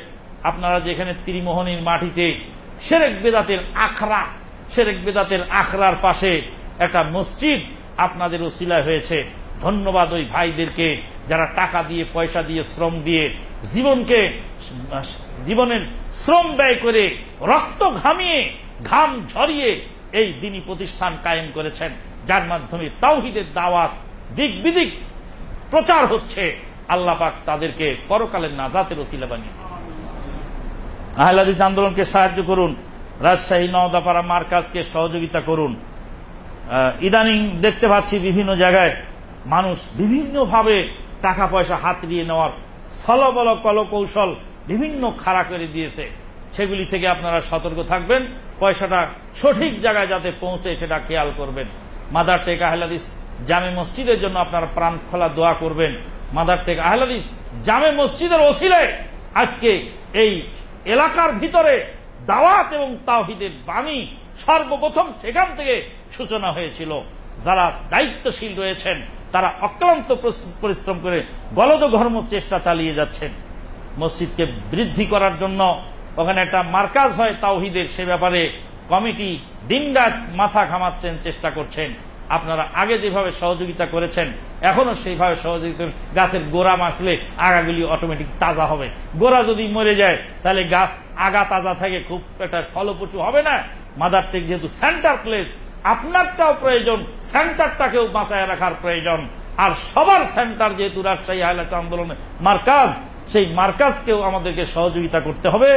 আপনারা যেখানে ত্রিমোহনীর মাটিতে শেরেক বেদাতের আখড়া শেরেক বেদাতের আখড়ার পাশে একটা মসজিদ আপনাদের ওসিলা হয়েছে। ধন্যবাদ ওই ভাইদেরকে যারা টাকা দিয়ে, পয়সা দিয়ে, শ্রম দিয়ে জীবনকে, জীবনের শ্রম ব্যয় করে রক্ত ঘামিয়ে, ঘাম ঝরিয়ে এই দিনী প্রতিষ্ঠান কায়েম করেছেন। যার মাধ্যমে তাওহিদের দাওয়াত দিক বিদিক প্রচার হচ্ছে। আল্লাহ পাক তাদেরকে পরকালের নাজাতের ওসিলা বানিয়ে আহলাদিস আন্দোলনকে সাহায্য করুন। রাজশাহী নওদাপাড়া মার্কাজকে সহযোগিতা করুন। ইদানিং দেখতে পাচ্ছি বিভিন্ন জায়গায় মানুষ বিভিন্নভাবে টাকা পয়সা হাতিয়ে নেওয়ার সলবল কল কৌশল বিভিন্ন খাড়া করে দিয়েছে। সেগুলি থেকে আপনারা সতর্ক থাকবেন। পয়সাটা সঠিক জায়গায় যাতে পৌঁছে সেটা খেয়াল করবেন। মাদার টেক আহলাদিস জামে মসজিদের জন্য আপনারা প্রাণ খোলা দোয়া করবেন। মাদার টেক আহলাদিস জামে মসজিদের ওসিলায় আজকে এই এলাকার ভিতরে দাওয়াত এবং তাওহিদের বাণী সর্বপ্রথম সেখান থেকে সূচনা হয়েছিল। যারা দায়িত্বশীল রয়েছেন, তারা অক্লান্ত পরিশ্রম করে বলদ ঘর্ম চেষ্টা চালিয়ে যাচ্ছেন। মসজিদকে বৃদ্ধি করার জন্য ওখানে একটা মার্কাজ হয় তাওহিদের, সে ব্যাপারে কমিটি দিনরাত মাথা ঘামাচ্ছেন, চেষ্টা করছেন। আপনারা আগে যেভাবে সহযোগিতা করেছেন, এখনও সেইভাবে সহযোগিতা গাছের গোড়া মাসলে আগাগুলি অটোমেটিক তাজা হবে। গোড়া যদি মরে যায়, তাহলে গাছ আগা তাজা থাকে, খুব একটা ফলপ্রসূ হবে না। মাদার টেক যেহেতু সেন্টার প্লেস আপনারটাও প্রয়োজন, সেন্টারটাকেও বাঁচায় রাখার প্রয়োজন। আর সবার সেন্টার যেহেতু রাজশাহী হাইলাচ আন্দোলনের মার্কাজ, সেই মার্কাজকেও আমাদেরকে সহযোগিতা করতে হবে।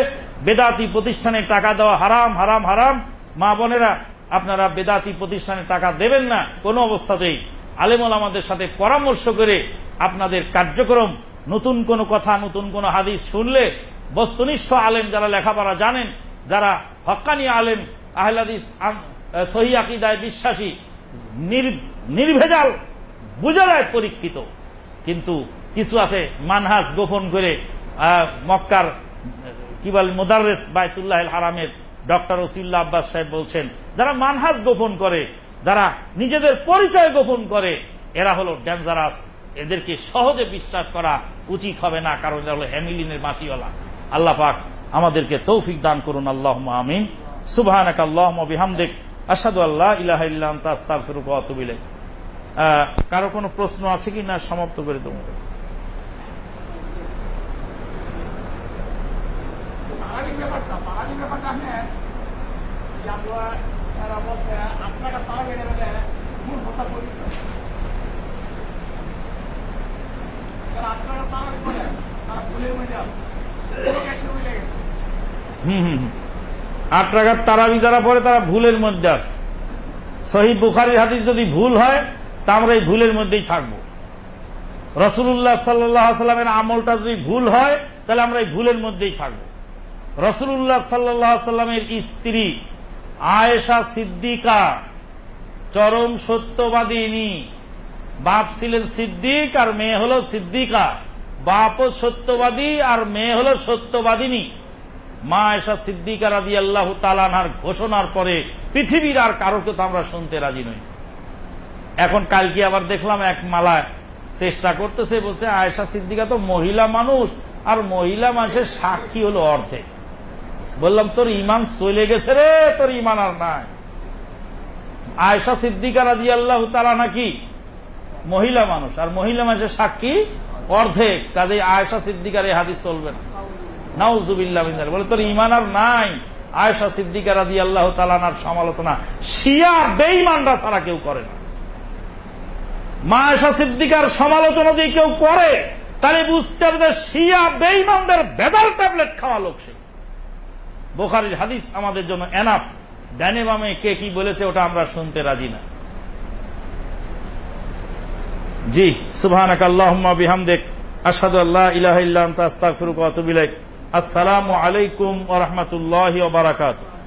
বেদাতি প্রতিষ্ঠানে টাকা দেওয়া হারাম হারাম হারাম। মা বোনেরা, আপনারা বেদাতি প্রতিষ্ঠানে টাকা দেবেন না, কোনো অবস্থাতেই। আলেমল আমাদের সাথে পরামর্শ করে আপনাদের কার্যক্রম, নতুন কোনো কথা, নতুন কোনো হাদিস শুনলে বস্তুনিষ্ঠ আলেম যারা লেখাপড়া জানেন, যারা হক্কানি আলেম, আহলাদিস সহি আকিদায় বিশ্বাসী, নির- নির্ভেজাল, বুঝে যায় পরীক্ষিত। কিন্তু কিছু আছে মানহাস গোপন করে মক্কার, কি বল মোদারেস বায়তুল্লাহ হারামের ডক্টর ওসিল্লা আব্বাস সাহেব বলছেন, যারা মানহাস গোপন করে, যারা নিজেদের পরিচয় গোপন করে, এরা হলো ডেঞ্জারাস। এদেরকে সহজে বিশ্বাস করা উচিত হবে না, কারণ এরা হলো হ্যামিলিনের মাসিওয়ালা। আল্লাহ পাক আমাদেরকে তৌফিক দান করুন আল্লাহ আমিন। সুবহানাক আল্লাহ বিহামদিক। আসাদু আল্লাহ ইলাহা ইল্লা আনতা আস্তাগফিরুকা ওয়া আতুবু কারও কোনো প্রশ্ন আছে কি? না সমাপ্ত করে দেবো। পাহাড়ি ব্যাপারটা পাহাড়ি ব্যাপারটা আপনি যে আমরা যারা বলছে আপনারা পাহাড়ি গেলে মূল কথা পরিষ্কার যারা আপনারা পাহাড়ি বলে তারা ভুলের মধ্যে আছে লোক এসে মিলে গেছে হুম হুম হুম। আট টাকার তারাবি যারা পড়ে, তারা ভুলের মধ্যে আছে। সহি বুখারির হাদিস যদি ভুল হয়, তা আমরা এই ভুলের মধ্যেই থাকব। রসুল্লাহ সাল্লামের আমলটা যদি ভুল হয়, তাহলে আমরা এই ভুলের মধ্যেই থাকব। রসুল্লাহ সাল্লাহ সাল্লামের স্ত্রী আয়েশা সিদ্দিকা চরম সত্যবাদিনী বাপ ছিলেন সিদ্দিক আর মেয়ে হল সিদ্দিকা। বাপও সত্যবাদী আর মেয়ে হল সত্যবাদিনী। মা এসা সিদ্দিকা রাজি আল্লাহ তালানহার ঘোষণার পরে পৃথিবীর আর কারোকে তো আমরা শুনতে রাজি নই। এখন কালকে আবার দেখলাম এক মালায় চেষ্টা করতেছে, বলছে, আয়েশা সিদ্দিকা তো মহিলা মানুষ, আর মহিলা মানুষের সাক্ষী হলো অর্ধেক। বললাম, তোর ইমান চলে গেছে রে, তোর ইমান আর নাই। আয়েশা সিদ্দিকা রাজি আল্লাহ তালা নাকি মহিলা মানুষ, আর মহিলা মানুষের সাক্ষী অর্ধেক। কাজে আয়েশা সিদ্দিকার এই হাদিস চলবে না। নাউজুবিল্লাহ বলে, তোর ইমান আর নাই। আয়েশা সিদ্দিকা রাদি আল্লাহ তালানার সমালোচনা। শিয়া বেইমানরা ছাড়া কেউ করে না। মা আয়েশা সিদ্দিকার সমালোচনা যদি কেউ করে, তাহলে বুঝতে হবে যে শিয়া বেইমানদের ভেজাল ট্যাবলেট খাওয়া লোক সে। বোখারির হাদিস আমাদের জন্য এনাফ ডানে বামে কে কি বলেছে ওটা আমরা শুনতে রাজি না। জি সুবহানাক আল্লাহুম্মা বিহামদিক। আশহাদু আল্লা ইলাহা ইল্লা আনতা ওয়া আতুবু ইলাইক। আসসালামু আলাইকুম ওয়া রাহমাতুল্লাহি ওয়া বারাকাতুহু